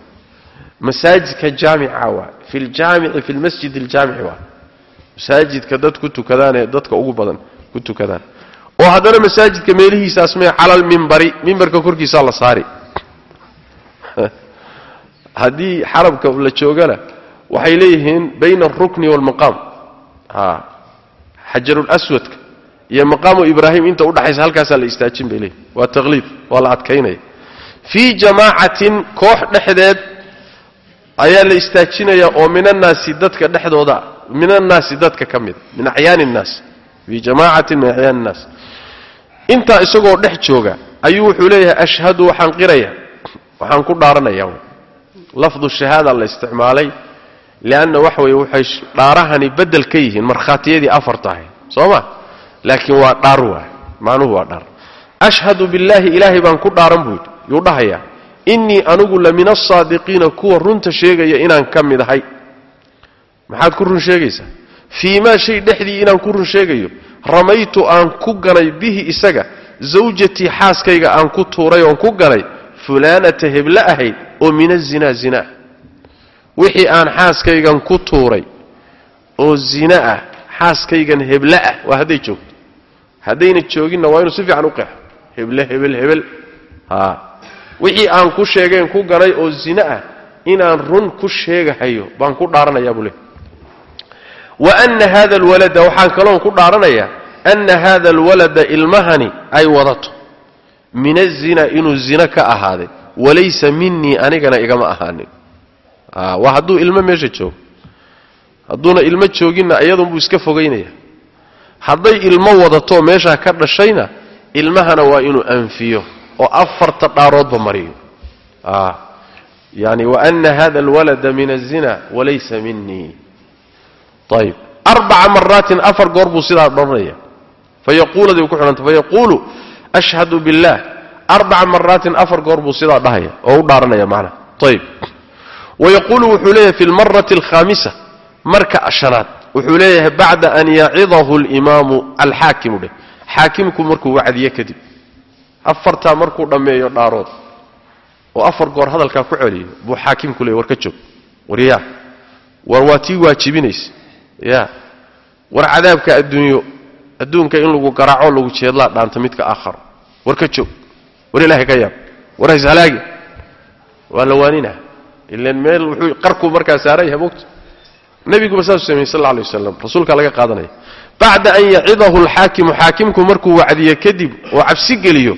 A: masaajidka jaamica waay fi ljaamici fi lmasjid aljaamici waay masaajidka dad ku tukadaan ee dadka ugu badan ku tukadaan. Oo haddana masaajidka meelihiisaas mee cala almimbari mimbarka korkiisaa la saari haddii xarabka la joogana waxay leeyihiin bayna alrukni waalmaqaam xajarulaswadka iyo maqaamu ibraahim inta udhaxaysa halkaasaa la istaajin bay leeyihiin waa taqliib waa la adkaynaya. Fii jamaacatin koox dhexdeed ayaa la istaajinaya oo min annaasi dadka dhexdooda min annaasi dadka ka mida min acyaani innaas fii jamaacatin min acyaani innaas intaa isagoo dhex jooga ayuu wuxuu leeyahay ashhadu waxaan qiraya waxaan ku dhaaranaya lafdu shahaada la isticmaalay lianna waxa weye waxay dhaarahani bedel ka yihiin markhaatiyadii afar tahay. Soo ma? Laakiin waa dhaar waay. Macnuhu waa dhaar. Ashhadu billaahi ilaahay baan ku dhaaran buu yidhi. Yuu dhahayaa innii anigu la min asaadiqiina kuwa runta sheegaya inaan ka mid ahay. Maxaad ku run sheegaysaa? Fii shay dhexdii inaan ku run sheegayo ramaytu aan ku ganay bihi isaga zawjatii xaaskayga aan ku tuuray oon ku ganay fulaanata heble ahayd oo min azinaa zinaa wixii aan xaaskaygan ku tuuray oo zina ah xaaskaygan heble ah waa hadday joogto. Haddayna jooginna waa inuu si fiican u qeexo. Heble hebel hebel. Ha. Wixii aan ku sheegeen ku ganay oo zina ah inaan run ku sheegahayo baan ku dhaaranayaa buu leey wa ana hada alwalada waxaan kaloon ku dhaaranayaa ana hada alwalada ilmahani ay wadato min azina inuu zina ka ahaaday. Walaysa minii anigana igama ahaanin. Waa hadduu ilmo meesha joogo. Hadduuna ilmo jooginna iyadunbuu iska fogaynaya hadday ilmo wadato meeshaa ka dhashayna ilmahana waa inuu anfiyo oo afarta dhaaroodba mariyo. Yani waana hada alwalada min azina walaysa minii ayb arbaca maraatin afar goor buu sidaa dhanaya fayaquuladii ku xidhanta fayaquulu ashhadu billaah arbaca maraatin afar goor buu sidaa dhahaya oo u dhaaranaya macnaha ayb wayaquulu wuxuu leeyahay fi lmarati alkhaamisa. Marka shanaad wuxuu leeyahay bacda an yacidahu alimaamu alxaakimu dheh. Xaakimku markuu wacdiye kadib afartaa markuu dhammeeyo dhaarood oo afar goor hadalkaa ku celiyo buu xaakimku leeyay war ka joog war yaa war waa tii waajibinaysa ya war cadaabka adduunyo adduunka in lagu garaaco lagu jeedlaa dhaanta midka aakharo war ka joog war ilaahay ka yaab war hayshalaagi waa la waanina. Ilan meel wuxuu qarkuu markaa saaran yahay mogta nabiguba saasuu sameeyey sal alla alay wasalam rasuulkaa laga qaadanaya. Bacda an yacidahu alxaakimu xaakimku markuu wacdiye kadib oo cabsi geliyo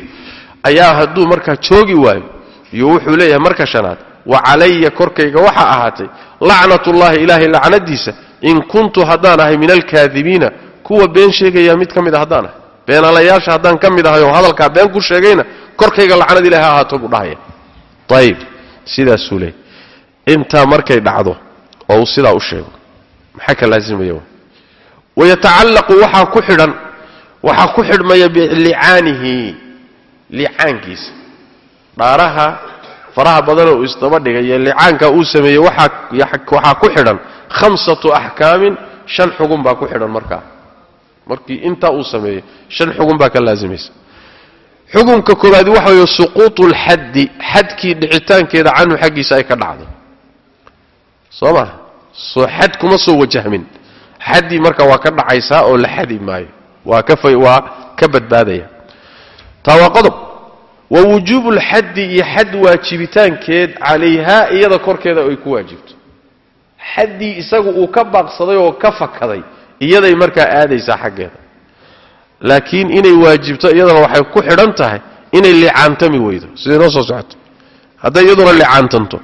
A: ayaa hadduu markaa joogi waayo. Iyo wuxuu leeyahay marka shanaad wa calaya korkayga waxaa ahaatay lacnatullahi ilaahay lacnadiisa in kuntu haddaan ahay min alkaadibiina kuwa been sheegaya mid ka mid a haddaan ahay beenalayaasha haddaan ka mid ahay oo hadalkaa been ku sheegayna korkayga lacnad ilahi ha ahaato buu dhahaya ayib sidaasuu leeyay intaa markay dhacdo oo uu sidaa u sheego maxaa ka laasimaya wayatacallaqu waxaa ku xidhan waxaa ku xidhmaya bilicaanihi licaankiisa. Dhaaraha faraha badanoo uu isdaba dhigay licaanka uu sameeyey waxaa ku xidhan khamsatu axkaamin shan xugun baa ku xidhan markaa markii intaa uu sameeyo shan xugun baa ka laasimaysa. Xukunka koobaadi waxa weeye suquutu lxaddi xadkii dhicitaankeeda canhu xaggiisa ay ka dhacdo soo ma soo xad kuma soo wajahmin. Xaddii marka waa ka dhacaysaa oo la xadi maayo. Waa ka fa waa ka badbaadaya. Taa waa qodob wa wujuubu lxaddi iyo xad waajibitaankeed calayhaa iyada korkeeda ay ku waajibto. Xaddii isagu uu ka baaqsaday oo ka fakaday iyaday markaa aadaysaa xaggeeda. Laakiin inay waajibto iyadana waxay ku xidhan tahay inay licaantami weydo siday noo soo socoto. Hadday iyaduna licaantanto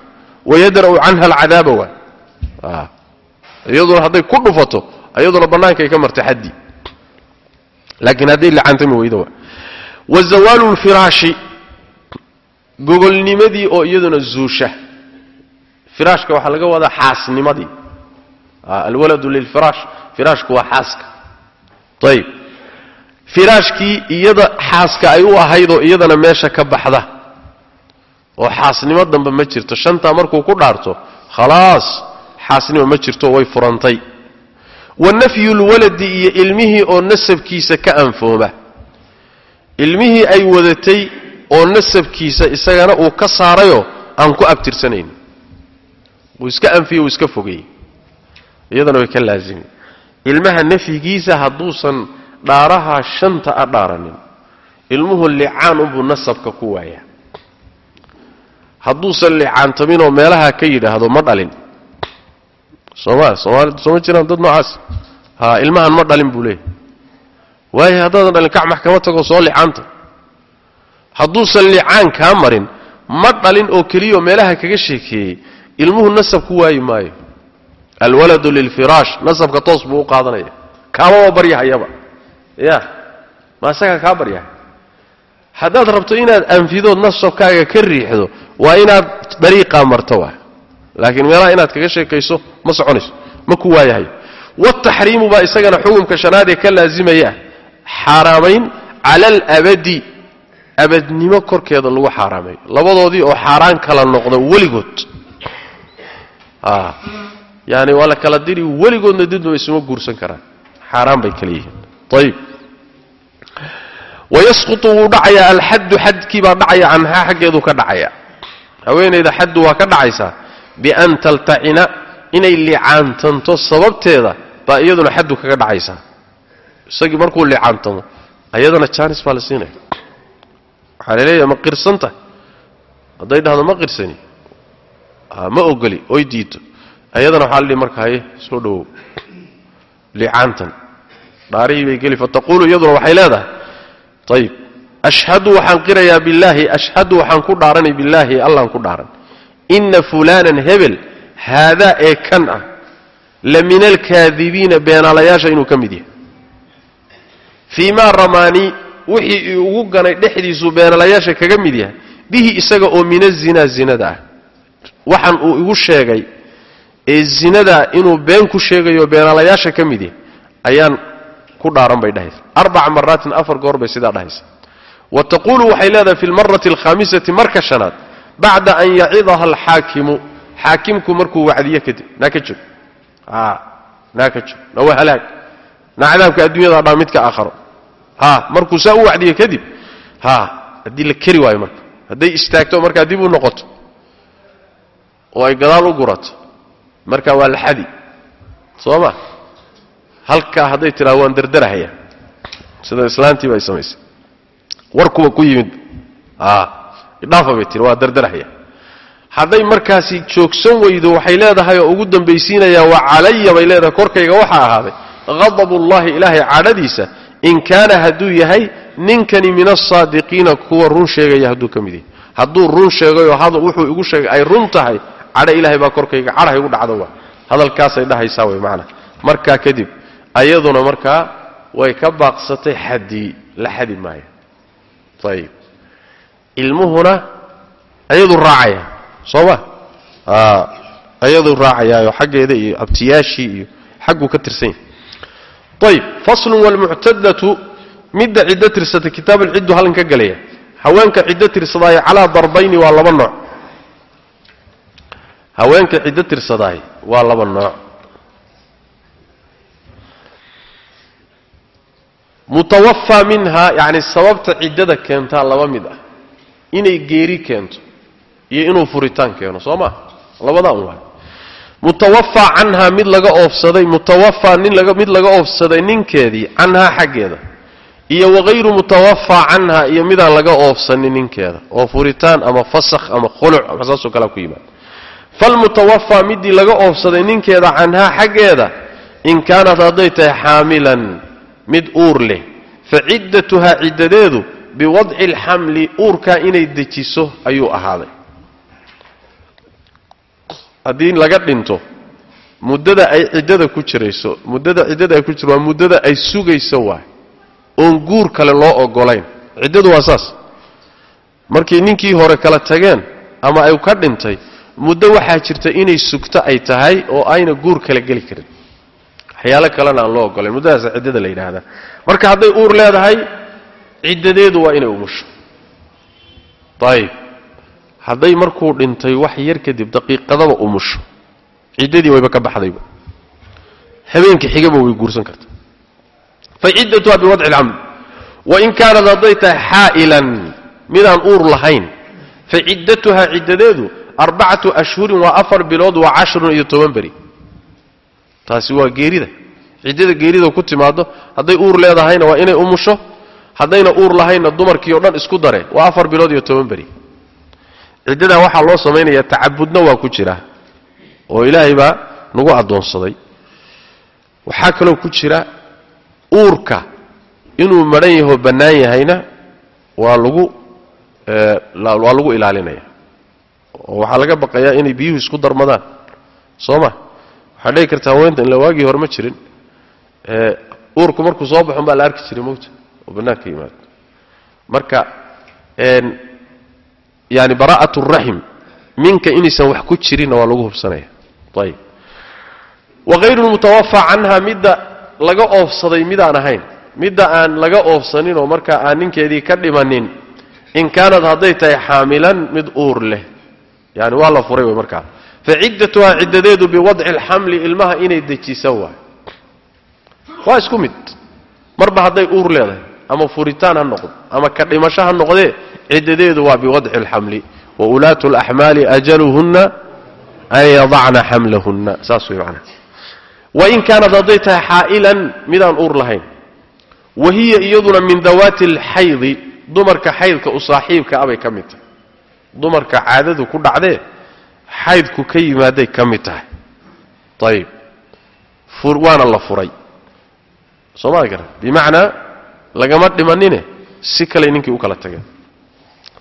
A: wayadra'u canha alcadaaba waa. Iyaduna hadday ku dhufato iyaduna bannaankay ka martay xaddii laakiin hadday licaantami weydo waa. Wa zawaalu lfiraashi gogolnimadii oo iyaduna zuusha. Firaashka waxaa laga wadaa xaasnimadii alwaladu lilfiraash firaashku waa xaaska. Ayib firaashkii iyada xaaska ay u ahaydoo iyadana meesha ka baxda. Oo xaasnimo dambe ma jirto. Shantaa markuu ku dhaarto khalaas xaasnimo ma jirto way furantay. Wa lwaladi iyo ilmihii oo nasabkiisa ka anfooma. Ilmihii ay wadatay oo nasabkiisa isagana uu ka saarayoo aan ku abtirsanayn. Wuu iska anfiye wuu iska fogeeyey iyadana way ka laazimi. Ilmaha nafyigiisa hadduusan dhaaraha shanta a dhaaranin. Ilmuhu licaan unbuu nasabka ku waayaa. Hadduusan licaantaminoo meelaha ka yidhaahdo ma dhalin. Soomaalida sooma jiraan dad noocaas. Ha ilmahan ma dhalin buu leeyahy waayo haddaadan dhalin kac maxkama tagoo soo licaanta hadduusan licaan kaa marin ma dhalin oo keliyaoo meelaha kaga sheekeeyey. Ilmuhu nasab ku waayi maayo alwaladu lilfiraash nasabka toos buu u qaadanaya kaamaba baryahayaba ya ma isagaa kaa baryahay haddaad rabto inaad anfidood nasabkaaga ka riixdo waa inaad dariiqaa marto waa laakiin meelaha inaad kaga sheekayso ma soconayso ma ku waayahayo wataxriimu baa isagana xukumka shanaadee ka laazimaya xaaraamayn cala alabadi abadnimo korkeeda lagu xaaraameeyo labadoodii oo xaaraan kala noqda weligood yani waa la kala diri weligoodna didba isuma guursan karaan. Xaaraan bay kala yihiin. Ayib wayasqutu wuu dhacayaa alxaddu xadkii baa dhacaya canhaa xaggeedu ka dhacaya. Haweenayda xaddu waa ka dhacaysaa. Bian taltacina inay licaantanto sababteeda baa iyaduna xaddu kaga dhacaysaa. Isagii markuu licaantamo ayadana jaanis baa la siinaya. Waxaa la leeyahay ma qirsanta hadday dhahdo ma qirsani. Ma ogoli oy diito ayadana waxaa la dhihi marka haye soo dhowow licaantan dhaarihii bay geli fataquulu iyaduna waxay leedahay ayib ashhadu waxaan qirayaa billaahi ashhadu waxaan ku dhaaranay billaahi allaan ku dhaaran. Inna fulaanan hebel haadaa ee kan ah la min alkaadibiina beenaalayaasha inuu ka mid yahay. Fii maa ramaanii wixii ii ugu ganay dhexdiisuu beenaalayaasha kaga mid yahay bihi isaga oo min azinaa zinada ah. Waxaan uu igu sheegay ee zinadaa inuu been ku sheegayo beenaalayaasha ka mid ayaan ku dhaaran bay dhahaysa arbaca maraatin afar goor bay sidaa dhahaysa. Wa taquulu waxay leedahay fi lmarati alkhaamisati marka shanaad bacda an yacidaha alxaakimu. Xaakimku markuu wacdiyo kadib naa ka joog naa ka joog na halaag. Na cadaabka adduunyada dhaa midka aakharo. Ha markuu saa u wacdiyo kadib. Ha haddii la keri waayo marka hadday istaagto markaa dib u noqoto oo ay gadaal u gurato marka waa la xadi. Soo ma halkaa hadday tidhahdo waan dardarahayaa sida islaantiiba ay samaysay. Warkuba ku yimid. Idhaafa bay tihi waa dardarahaya. Hadday markaasi joogsan weydo waxay leedahay oo ugu dambaysiinayaa waa calaya bay leedahay. Korkayga waxaa ahaaday hadabullahi ilaahay cadhadiisa in kaana hadduu yahay ninkani min asaadiqiina kuwa run sheegaya hadduu ka mid yahay. Hadduu run sheegayoo wuxuu igu sheegay ay run tahay cadho ilaahay baa korkayga cadhahay ugu dhacdo waa. Hadalkaasay dhahaysaa way macnaa markaa kadib ayaduna markaa way ka baaqsatay xaddii la xadi maayo. Ayib ilmuhuna ayaduu raacaya soo ma ayaduu raacayaayo xaggeeda iyo abtiyaashii iyo xagguu ka tirsan yahay. Ayib faslun waalmuctadatu midda ciddo tirsata kitaabulciddu halkan ka gelaya haweenka ciddo tirsadaayo calaa darbayni waa laba nooc haweenka ciddo tirsadaay waa laba nooc. Mutawafaa minhaa yacni sababta ciddada keentaa laba mid ah. Inay geeri keento iyo inuu furitaan keeno soo maa labadaa un waay canhaa mid laga oofsaday mutawafaa nin mid laga oofsaday ninkeedii canhaa xaggeeda. Iyo wagayru mutawafaa canhaa iyo midaan laga oofsanin ninkeeda. Oo furitaan ama fasakh ama khuluc ama saasoo kalea ku yimaada falmutawafaa midii laga oofsaday ninkeeda canhaa xaggeeda in kaanat hadday tahay xaamilan mid uur leh fa ciddatuhaa ciddadeedu biwadci alxamli uurkaa inay dejiso ayuu ahaaday haddii laga dhinto muddada ay ciddada ku jirayso muddada ciddada ay ku jir waa muddada ay sugayso waay oon guur kale loo ogolayn ciddadu waa saas markii ninkii hore kala tageen ama ay ka dhintay muddo waxaa jirta inay sugto ay tahay oo ayna guur kale geli karin. Waxyaalo kalena aan loo ogolayn muddadaasa ciddada la yidhaahdaa. Marka hadday uur leedahay ciddadeedu waa inay umusho. Ayib hadday markuu dhintay wax yar kadib daqiiqadaba umusho ciddadii wayba ka baxdayba. Habeenka xigaba way guursan karta. Fa ciddatuha biwadci alcamd wain kaanad hadday tahay xaa'ilan midaan uur lahayn fa ciddatuhaa ciddadeedu arbacatu ashhurin waa afar bilood waa cashrun iyo toban beri taasi waa geerida ciddada geerida ku timaado hadday uur leedahayna waa inay umusho haddayna uur lahaynna dumarkii o dhan isku dare waa afar bilood iyo toban beri ciddadaa waxaa loo samaynayaa tacabudna waa ku jira oo ilaahay baa nagu addoonsaday waxaa kaloo ku jira uurka inuu madhan yaho bannaan yahayna waa lagu waa lagu ilaalinaya oo waxaa laga baqayaa inay biyuhu isku darmadaan. Soo ma waxaa dhici karta haweenta ila waagii hore ma jirin. Uurku markuu soo baxon baa la arki jiray mowta oo bannaanka yimaado. Marka yani bara'at raxim minka inaysan wax ku jirinna waa lagu hubsanaya. Ayib wagayru lmutawafaa canha midda laga oofsaday midaan ahayn. Midda aan laga oofsanin oo markaa aan ninkeedii ka dhimanin in kaanad hadday tahay xaamilan mid uur leh yani waa la furay wey markaa. Fa ciddadeedu biwadci alxamli ilmaha inay dejisa waay. Waa isku mid. Marba hadday uur leedahay ama furitaan ha noqdo ama ka dhimasho ha noqdee ciddadeedu waa biwadci alxamli. Wa ulaatu alaxmaali ajaluhunna an yadacna xamlahunna. Saas wey macnaha wain kaanad hadday tahay xaa'ilan midaan uur lahayn. Wa hiya iyaduna min dawaati alxaydi dumarka xaydka u saaxiibka abay ka mid tahay dumarka caadadu ku dhacdee xaydku ka yimaaday ka mid tahay. Ayib waana la furay. Soo maa garan bimacnaa lagama dhimanine si kaley ninkii u kala tageen.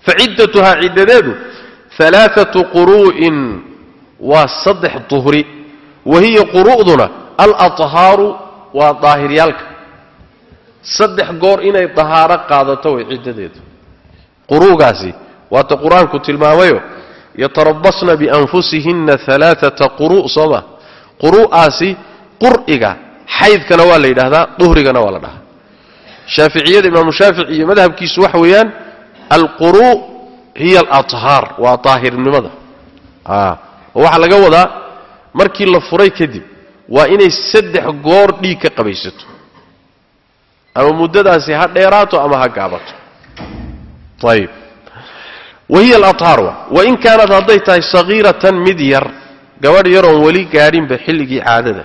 A: Fa ciddatuhaa ciddadeedu alaaatu quru'in waa saddex duhri. Wa hiya quru'duna alathaaru waa daahiryaalka saddex goor inay dahaaro qaadato way ciddadeedu. Quru'gaasi waata qur'aanku tilmaamayo yatarabasna bianfusihinna alaaata quru' soo ma quru'aasi qur'iga xaydkana waa la yidhaahdaa duhrigana waa la dhahaa. Shaaficiyada imaamu shaafici iyo madhabkiisu waxa weeyaan alquru' hiya alathaar waa daahirnimada. Waxaa laga wadaa markii la furay kadib waa inay saddex goor dhiig ka qabaysato. Ama muddadaasi ha dheeraato ama ha gaabato. Ayib wahiya alathaar wa wain kaanad hadday tahay sagiiratan mid yar gabadh yaroon weli gaadhinba xilligii caadada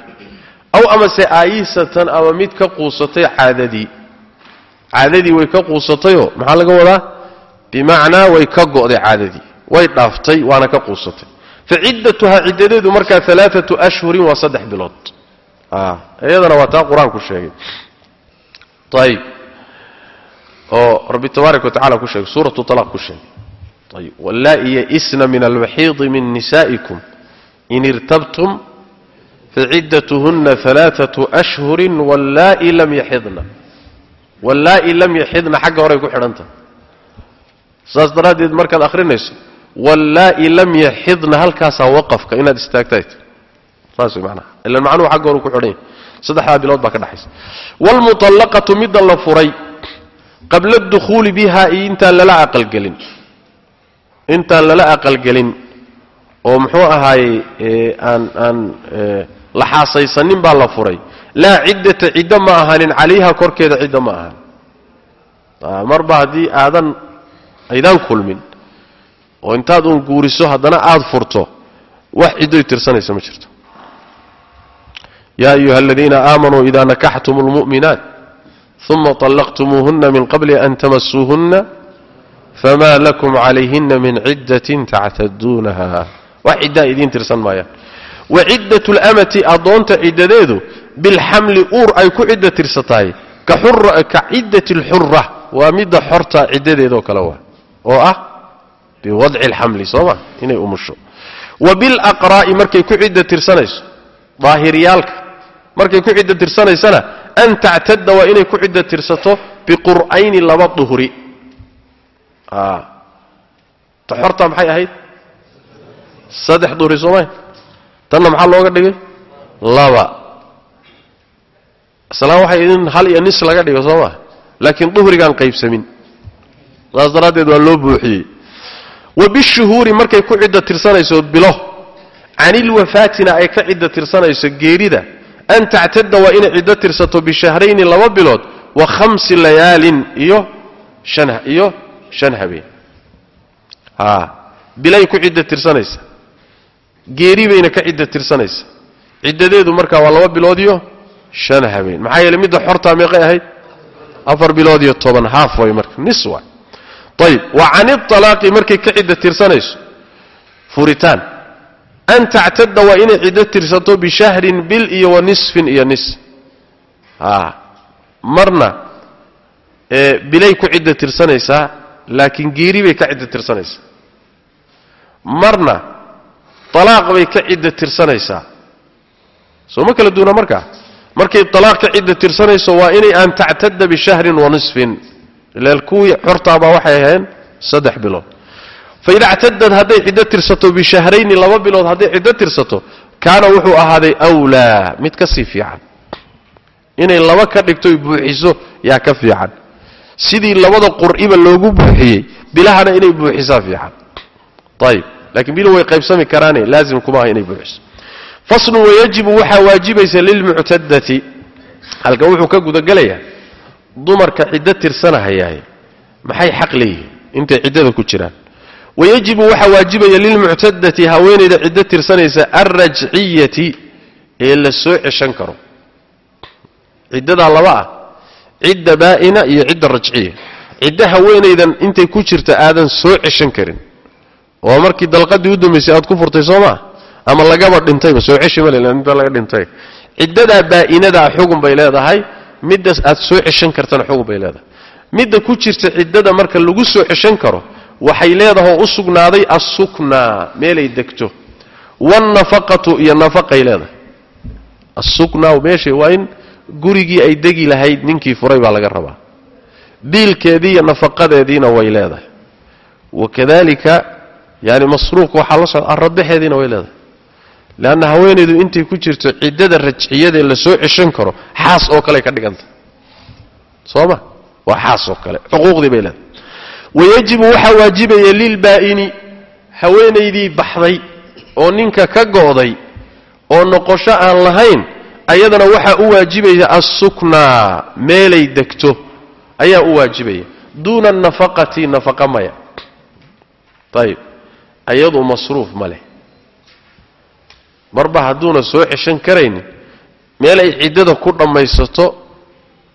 A: aw amase aayisatan ama mid ka quusatay caadadii caadadii way ka quusatayoo maxaa laga wadaa bimacnaa way ka go'day caadadii way dhaaftay waana ka quusatay fa ciddatuhaa ciddadeedu markaa alaaatu ashhurin waa saddex bilood iyadana waa taa qur'aanku sheegay ayib oo rabbi tabaaraka wa ku sheegay suuratu talaaq ku sheegay wallaa'i yaisna min almaxiidi min nisaa'ikum in irtabtum faciddatuhunna alaaatu ashhurin wallaa'i lam yaxidna wallaa'i lam yaxidna xagga horay ku xidhantahay saas daraaddeed markaad akhrinayso wallaa'i lam yaxidna halkaasaa waqafka inaad istaagtay saas way macnaha ilan macnuhu xagga horu ku xidhan yahay saddexdaa bilood baa ka dhexaysa waalmutallaqatu midda la furay qabla adukhuuli biha iyo intaan lala aqalgelin intaan lala aqalgelin oo muxuu ahaayey aan aan la xaasaysanin baa la furay. Laa ciddata ciddo ma ahaanin calayha korkeeda ciddo ma ahaan marba haddii aadan aydaan kulmin oo intaad uun guuriso haddana aada furto wax ciddoy tirsanaysa ma jirto. Yaa ayuha aladiina aamanuu ida nakaxtum lmu'minaat uma طallaqtumuuhuna min qabli an tamasuuhunna fama lakum calayhina min ciddatin tactaduunaha wax ciddaa idiin tirsan maayaan wa ciddat lamati addoonta ciddadeedu bilxamli uur ay ku cidda tirsatahay. Ka ciddati alxura waa midda xorta ciddadeedoo kale waa. Oo ah biwadci alxamli soo ma? Inay umusho. Wa bilaqraa'i markay ku cidda tirsanayso. Daahiryaalka markay ku cidda tirsanaysana an tactadda waa inay ku cidda tirsato biqur'ayni laba duhri ta xorta maxay ahayd? Saddex duhri soomay tanna maxaa looga dhigay? Laba. Islaan waxay idin hal iyo nis laga dhigo soo maa laakiin duhrigaan qaybsamin. Saas daraaddeed waa loo buuxiyey. Wa bishuhuuri markay ku cidda tirsanayso bilo. Canilwafaatina ay ka cidda tirsanayso geerida. An tactadda waa inay ciddo tirsato bishahrayni laba bilood wa khamsi layaalin iyo iyo shan habeen. Bilay ku cidda tirsanaysa. Geeri bayna ka cidda tirsanaysa. Ciddadeedu markaa waa laba bilood iyo shan habeen. Maxaa yeele midda xortaa meeqay ahayd? Afar bilood iyo toban haaf way marka nis waay ayib wa canitalaaqi markay ka cidda tirsanayso furitaan. An tactadda waa inay ciddo tirsato bishahrin bil iyo wa nisfin iyo nis. Marna bilay ku cidda tirsanaysaa laakiin geeri bay ka cidda tirsanaysaa. Marna talaaq bay ka cidda tirsanaysaa. Soo ma kala duuna markaa markay talaaq ka cidda tirsanayso waa inay an tactadda bishahrin wa nisfin. Ilaa kuwii xortaabaa waxay ahayn saddex bilood. Faida ctadad hadday ciddo tirsato bishahrayni laba bilood hadday ciddo tirsato kaana wuxuu ahaaday wlaa mid ka sii fiican. Inay laba ka dhigtoy buuxiso yaa ka fiican sidii labada qur'iba loogu buuxiyey bilahana inay buuxisaa fiican. Ayib lakiin bilu way qaybsami karaane laazim kuma inay buuxiso. Faslun wayajibu waxaa waajibaysa lilmuctadati halkan wuxuu ka gudagelayaa dumarka ciddo tirsanahayaay maxay xaq leeyihiin intay ciddada ku jiraan. Wayajibu waxaa waajibaya lilmuctadati haweenayda ciddo tirsanaysa alrajciyati ee la soo ceshan karo. Ciddadaa laba ah cidda baa'ina iyo cidda rajciya. Ciddo haweenaydan intay ku jirta aadan soo ceshan karin. Oo markii dalqadii u dambaysay aad ku furtay soo maa ama lagaba dhintayba soo ceshi ma inta laga dhintay. Ciddadaa baa'inadaa xugun bay leedahay middaas aad soo ceshan kartana xugun bay leedahay. Midda ku jirta ciddada marka lagu soo ceshan karo waxay leedahay oo u sugnaaday assuknaa meelay degto. Wannafaqatu iyo nafaqay leedahay. Assuknaa meeshay waa in gurigii ay degi lahayd ninkii furay baa laga rabaa. Biilkeedii iyo nafaqadeediina way leedahay. Wakadalika yani masruufka waxaa la socda aradaxeediina way leedahay. Leanna haweenaydu intay ku jirto ciddada rajciyadee la soo ceshan karo xaas oo kale ka dhiganta. Soo ma? Waa xaas oo kale. Xuquuqdii bay leedahay. Wayajibu waxaa waajibaya lilbaa'ini haweenaydii baxday oo ninka ka go'day oo noqosho aan lahayn ayadana waxaa u waajibaya assuknaa meelay degto ayaa u waajibaya. Duuna anafaqati nafaqa maya. Ayib ayadu masruuf ma leh. Marba hadduuna soo ceshan karaynin meel ay ciddada ku dhammaysato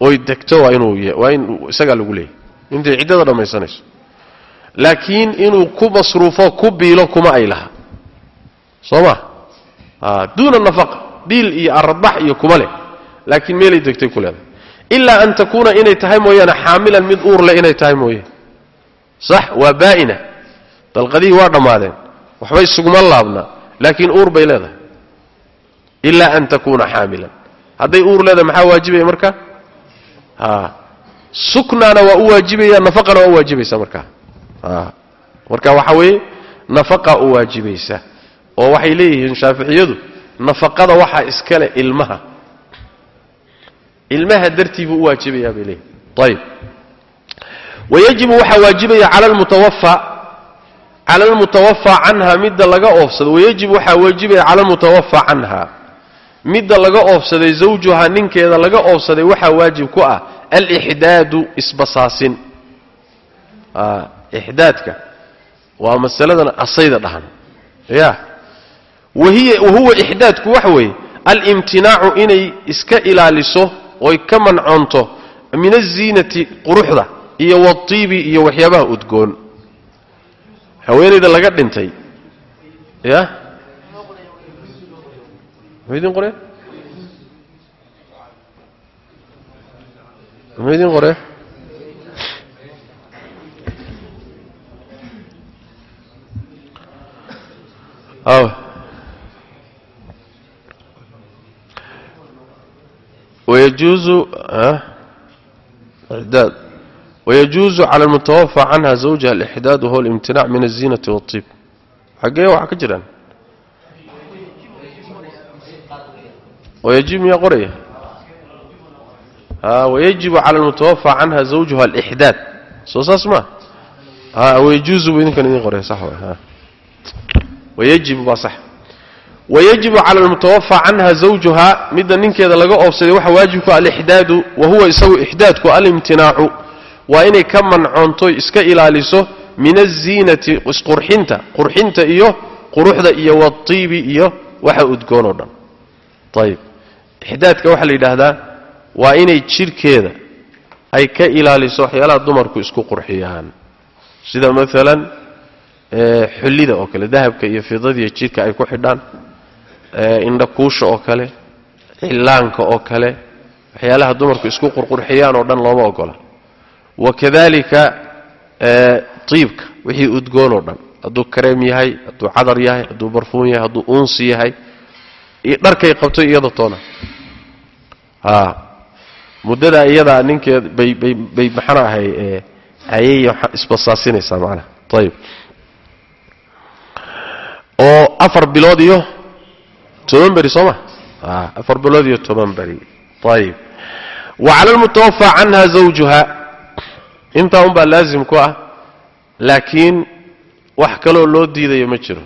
A: oy degto waa inuu waa in isagaa lagu leeyahy intay ciddada dhammaysanayso. Laakiin inuu ku masruufo ku biilo kuma ay laha soo ma? Duuna nafaqa biil iyo aradbax iyo kuma leh. Laakiin meelay degtay ku leedahay. Ilaa an takuuna inay tahay mooyaane xaamilan mid uur leh inay tahay mooye sax waa baa'ina. Dalqadihii waa dhammaadeen. Waxbay sugma laabna. Laakiin uur bay leedahay. Ilaa an takuuna xaamilan. Hadday uur leedahay maxaa waajibaya marka? Suknaana waa u waajibaya nafaqana waa u waajibaysa markaa marka waxa weeye nafaqa u waajibaysa. Oo waxay leeyihiin shaaficiyadu nafaqada waxaa iskale ilmaha. Ilmaha dartii buu u waajibayaa bay leeyihiin ayib wayajibu waxaa waajibaya cala almutawafa canha midda laga oofsado. Wayajibu waxaa waajibaya cala almutawafa canha midda laga oofsaday zawjuhaa ninkeeda laga oofsaday waxaa waajib ku ah alixdaadu isbasaasin. Ixdaadka. Waa masaladan asayda dhahan. Ya wahuwa ixdaadku waxa weeye alimtinaacu inay iska ilaaliso oy ka mancoonto min aziinati quruxda iyo watiibi iyo waxyaabaha udgoon. Haweenayda laga dhintay. Ya? Ma idin qoree wayajuusu cala almutawafa canha zawjaha alixdaad wahuwa alimtinac min azinati waatiib xagee waxaa ka jiraan wayajib miyaa qoraya wayajibu cala almutawafa canha zawjuha alixdaad soo saas ma wayajuusu buu idinkan idin qoraya sax wayajibu baa sax wayajibu cala almutawafaa canha zawjuha midda ninkeeda laga oofsaday waxa waajibku alixdaadu wa huwa isagu ixdaadku alimtinaacu waa inay ka mancoonto iska ilaaliso min aziinati isqurxinta qurxinta iyo quruxda iyo watiibi iyo waxa udgoon oo dhan ayib ixdaadka waxaa la yidhaahdaa waa inay jidhkeeda ay ka ilaaliso waxyaalaha dumarku isku qurxiyaan sida maalan xullida oo kale dahabka iyo fidadiiyo jidhka ay ku xidhaan indhakuusha oo kale cillaanka oo kale waxyaalaha dumarku isku qurqurxiyaan oo dhan looma ogola. Wakadalika tiibka wixii udgoon oo dhan. Hadduu kareem yahay hadduu cadar yahay hadduu barfuun yahay hadduu uunsi yahay dharkay qabto iyada toona. Muddadaa iyadaa ninkeed bay bay bay maxaan ahay ayay isbasaasinaysaa macnaha. Ayib oo afar bilood iyo toban beri soo ma? Afar bilood iyo toban beri ayib wa cala almutawafaa canha zawjuha. Intaa unbaa laazim ku ah laakiin wax kaloo loo diidayo ma jiro.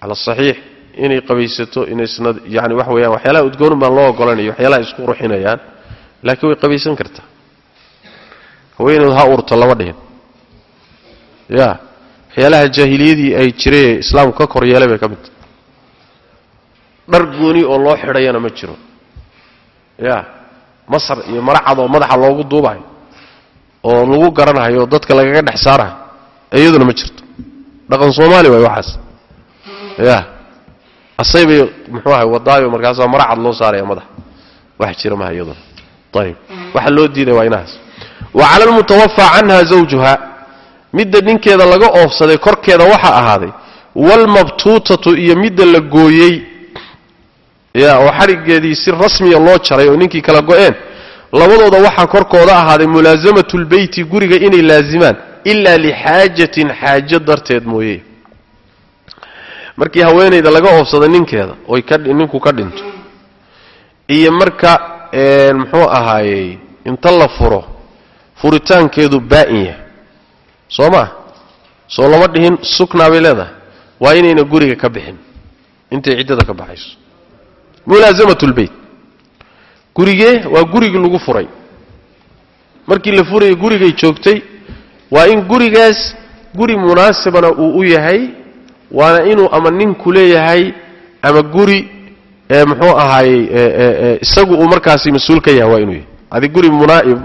A: Cala saxiix inay qabaysato inaysna yani waxa weeyaan waxyaalaha udgoonun baan loo ogolanayo waxyaalaha isku ruxinayaan laakiin way qabaysan kartaa haweeneedu ha urto lama dhihin. Ya waxyaalaha jaahiliyadii ay jiree islaamku ka kor yeelay bay ka mid tahay dhar gooni oo loo xidhayana ma jiro. Ya masar iyo maracad oo madaxa loogu duubayo oo lagu garanayo oo dadka lagaga dhex saarayo iyaduna ma jirto. Dhaqan soomaali waay waxaas. Ya asay bay muxuu ahay wadaayo markaasaa maracad loo saaraya madaxa wax jira maha iyaduna. Ayib waxa loo diiday waa inahaas. Wa cala almutawafaa canha zawjuha. Midda ninkeeda laga oofsaday korkeeda waxaa ahaaday waalmabtuutatu iyo midda la gooyey ya oo xadhiggeedii si rasmiya loo jaray oo ninkii kala go-een labadooda waxaa korkooda ahaaday mulaasamatu lbeyti guriga inay laazimaan ilaa lixaajatin xaajo darteed mooye. Markii haweenayda laga oofsado ninkeeda oy ninku ka dhinto iyo marka muxuu ahaayey inta la furo furitaankeedu baa'in yahay. Soo maa soo lama dhihin suknaa bay leedahay. Waa inayna guriga ka bixin. Intay ciddada ka baxayso mulaasamat lbeyt gurigee waa gurigii lagu furay. Markii la furayay gurigay joogtay. Waa in gurigaas guri munaasibana uu u yahay waana inuu ama ninku leeyahay ama guri muxuu ahaayey isagu uu markaasi mas'uul ka yahay waa inuu yahay. Adi guri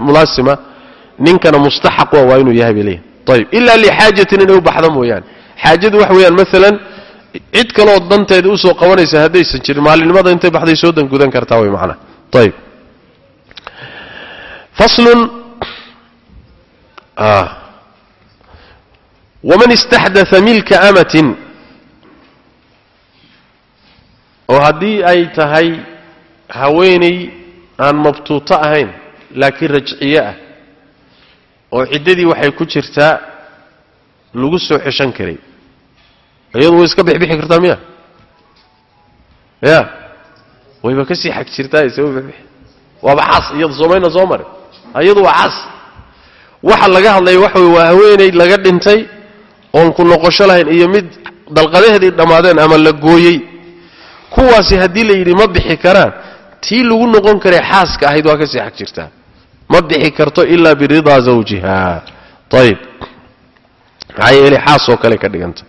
A: munaasima ninkana mustaxaq waa inuu yahay bay leeyahay ayib ilaa lixaajatin inay u baxda mooyaane. Xaajadu waxa weeyaan maalan cid kaleoo danteeda u soo qabanaysa haddaysan jirin maalinimada intay baxday soo dangudan kartaa way macnaha ayib faslun waman istaxdaa milka amatin? Oo haddii ay tahay haweenay aan mabtuuto ahayn laakiin rajciye ah oo ciddadii waxay ku jirtaa lagu soo xeshan karay iyadu way iska bixbixi kartaa miya? Ya. Wayba ka sii xag jirtaa isaba bixbixi? Waaba cas iyadu soomayna soo mare iyadu waa cas waxa laga hadlaya waxa wey waa haweenay laga dhintay oon ku noqosho lahayn iyo mid dalqadaheedii dhammaadeen ama la gooyey. Kuwaasi haddii la yidhi ma bixi karaan tii lagu noqon karay xaaska ahayd waa ka sii xag jirtaa. Ma bixi karto ilaa biridaa zawjiha ayib maxaa yeelay xaas oo kale ka dhiganta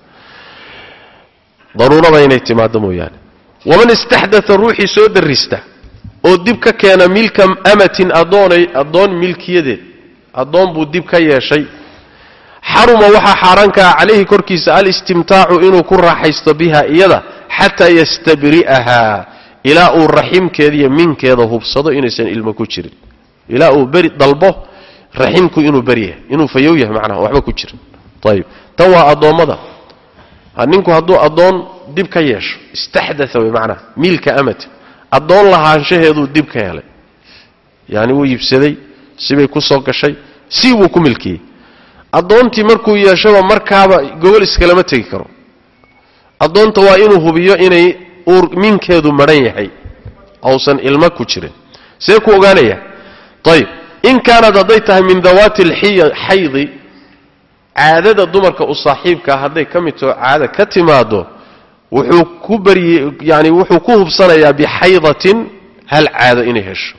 A: daruurada inay timaado mooyaane. Waman istaxdaa ruuxii soo darrista oo dib ka keena milka amatin adoonay addoon milkiyadeed addoon buu dib ka yeeshay. Xaruma waxaa xaaraan ah calayhi korkiisa alistimtaacu inuu ku raaxaysto biha iyada xataa yastabri'ahaa ilaa uu raximkeeda iyo minkeeda hubsado inaysan ilmo ku jirin. Ilaa uu beri dalbo raximku inuu beri yahay inuu fayow yahay macnaha waxba ku jirin. Ayib tan waa addoommada ninku hadduu addoon dib ka yeesho istaxdaa macnaha miilka amata addoon lahaanshaheeduu dib ka helay. Yaani wuu iibsaday sibay ku soo gashay si buu ku milkiyey addoontii markuu yeeshaba markaaba gogol iskalama tegi karo. Addoonta waa inuu hubiyo inay minkeedu madhan yahay ausan ilmo ku jirin. See ku ogaanaya? Ayib in kaanad hadday tahay min dawaati alxaydi caadada dumarka u saaxiibkaa hadday ka mid taho caada ka timaado wuxuu ku barye yani wuxuu ku hubsanayaa bixaydatin hal caado inay hesho.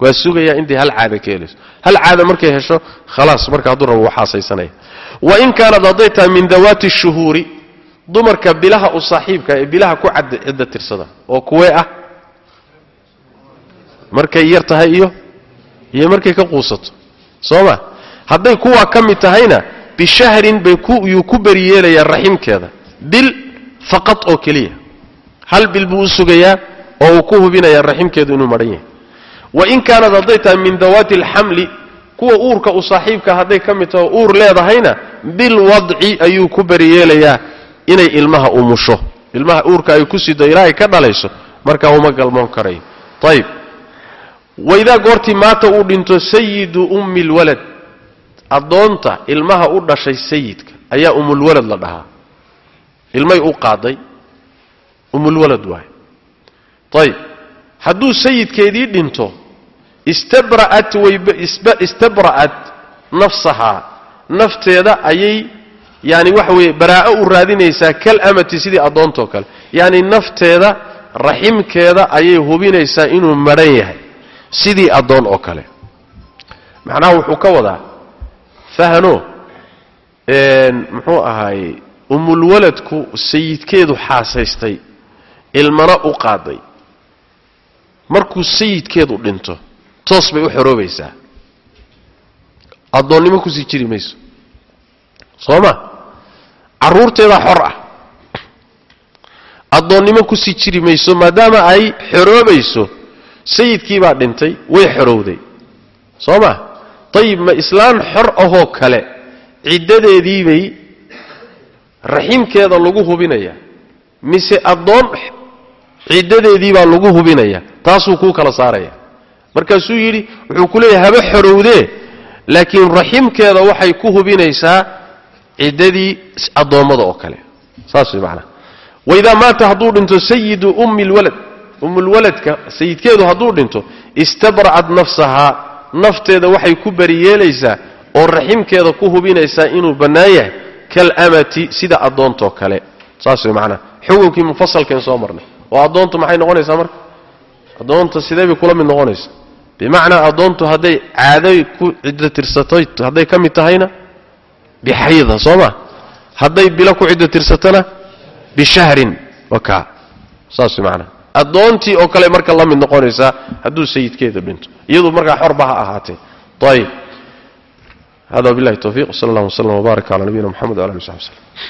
A: Waa sugayaa intay hal caada ka helayso hal caada markay hesho khalaas marka hadduu rabo waa xaasaysanaya wa in kaanad hadday tahay min dawaati shuhuuri dumarka bilaha u saaxiibka ee bilaha ku cidda tirsada oo kuwee ah? Markay yar tahay iyo iyo markay ka quusato. Soo ma? Hadday kuwaa ka mid tahayna bishahrin bay yuu ku beriyeelayaa raximkeeda bil faqad oo keliya hal bil buu u sugayaa oo uu ku hubinayaa raximkeedu inuu madhan yahay wa in kaanad hadday tahay min dawaati alxamli kuwa uurka u saaxiibka hadday ka mid taho uur leedahayna bilwadci ayuu ku beriyeelayaa inay ilmaha umusho ilmaha uurka ay ku sido ilaa ay ka dhalayso markaa uma galmoon karayo ayib waidaa goortii maata uu dhinto sayidu ummi lwalad addoonta ilmaha u dhashay sayidka ayaa umulwalad la dhahaa. Ilmay u qaaday. Umulwalad waay ayib hadduu sayidkeedii dhinto istabra'at nafsahaa nafteeda ayay yani waxa weeye baraa'o u raadinaysaa kal amati sidii addoontoo kale. Yacni nafteeda raximkeeda ayay hubinaysaa inuu madhan yahay sidii addoon oo kale. Macnaha wuxuu ka wadaa fahano muxuu ahaayey umulwaladku sayidkeedu xaasaystay ilmana u qaaday. Markuu sayidkeedu dhinto toos bay u xoroobaysaa addoonnimo ku sii jiri mayso. Soo ma carruurteedaa xor ah. Addoonnimo ku sii jiri mayso maadaama ay xoroobayso sayidkiibaa dhintay way xorowday. Soo ma ayib ma islaan xor ahoo kale ciddadeediibay raximkeeda lagu hubinayaa mise addoon ciddadeediibaa lagu hubinaya taasuu kuu kala saaraya. Markaasuu yidhi wuxuu ku leeyahay haba xorowdee laakiin raximkeeda waxay ku hubinaysaa ciddadii addoommada oo kale. Saas way macnaha waidaa maata hadduu dhinto sayidu ummi lwalad ummulwaladka sayidkeedu hadduu dhinto istabra'at nafsahaa nafteeda waxay ku beriyeelaysaa oo raximkeeda ku hubinaysaa inuu bannaan yahay kalamati sida addoontoo kale. Saas way macnaha xukunkii mufasalkeen soo marnay. Oo addoontu maxay noqonaysaa marka? Addoonta sidee bay kula mid noqonaysaa. Bimacnaa addoontu hadday caaday ku ciddo tirsatoy hadday ka mid tahayna bixayda soo ma? Hadday bilo ku ciddo tirsatona bishahrin waka. Saas way macnaha addoontii oo kale marka la mid noqonaysaa hadduu sayidkeedu dhinto. Iyadu markaa xorba ha ahaatee. Ayib hada wabillahi tawfiq sal allah wslam wbaarak cala nabiyina mxamed wala ali w saxbi slm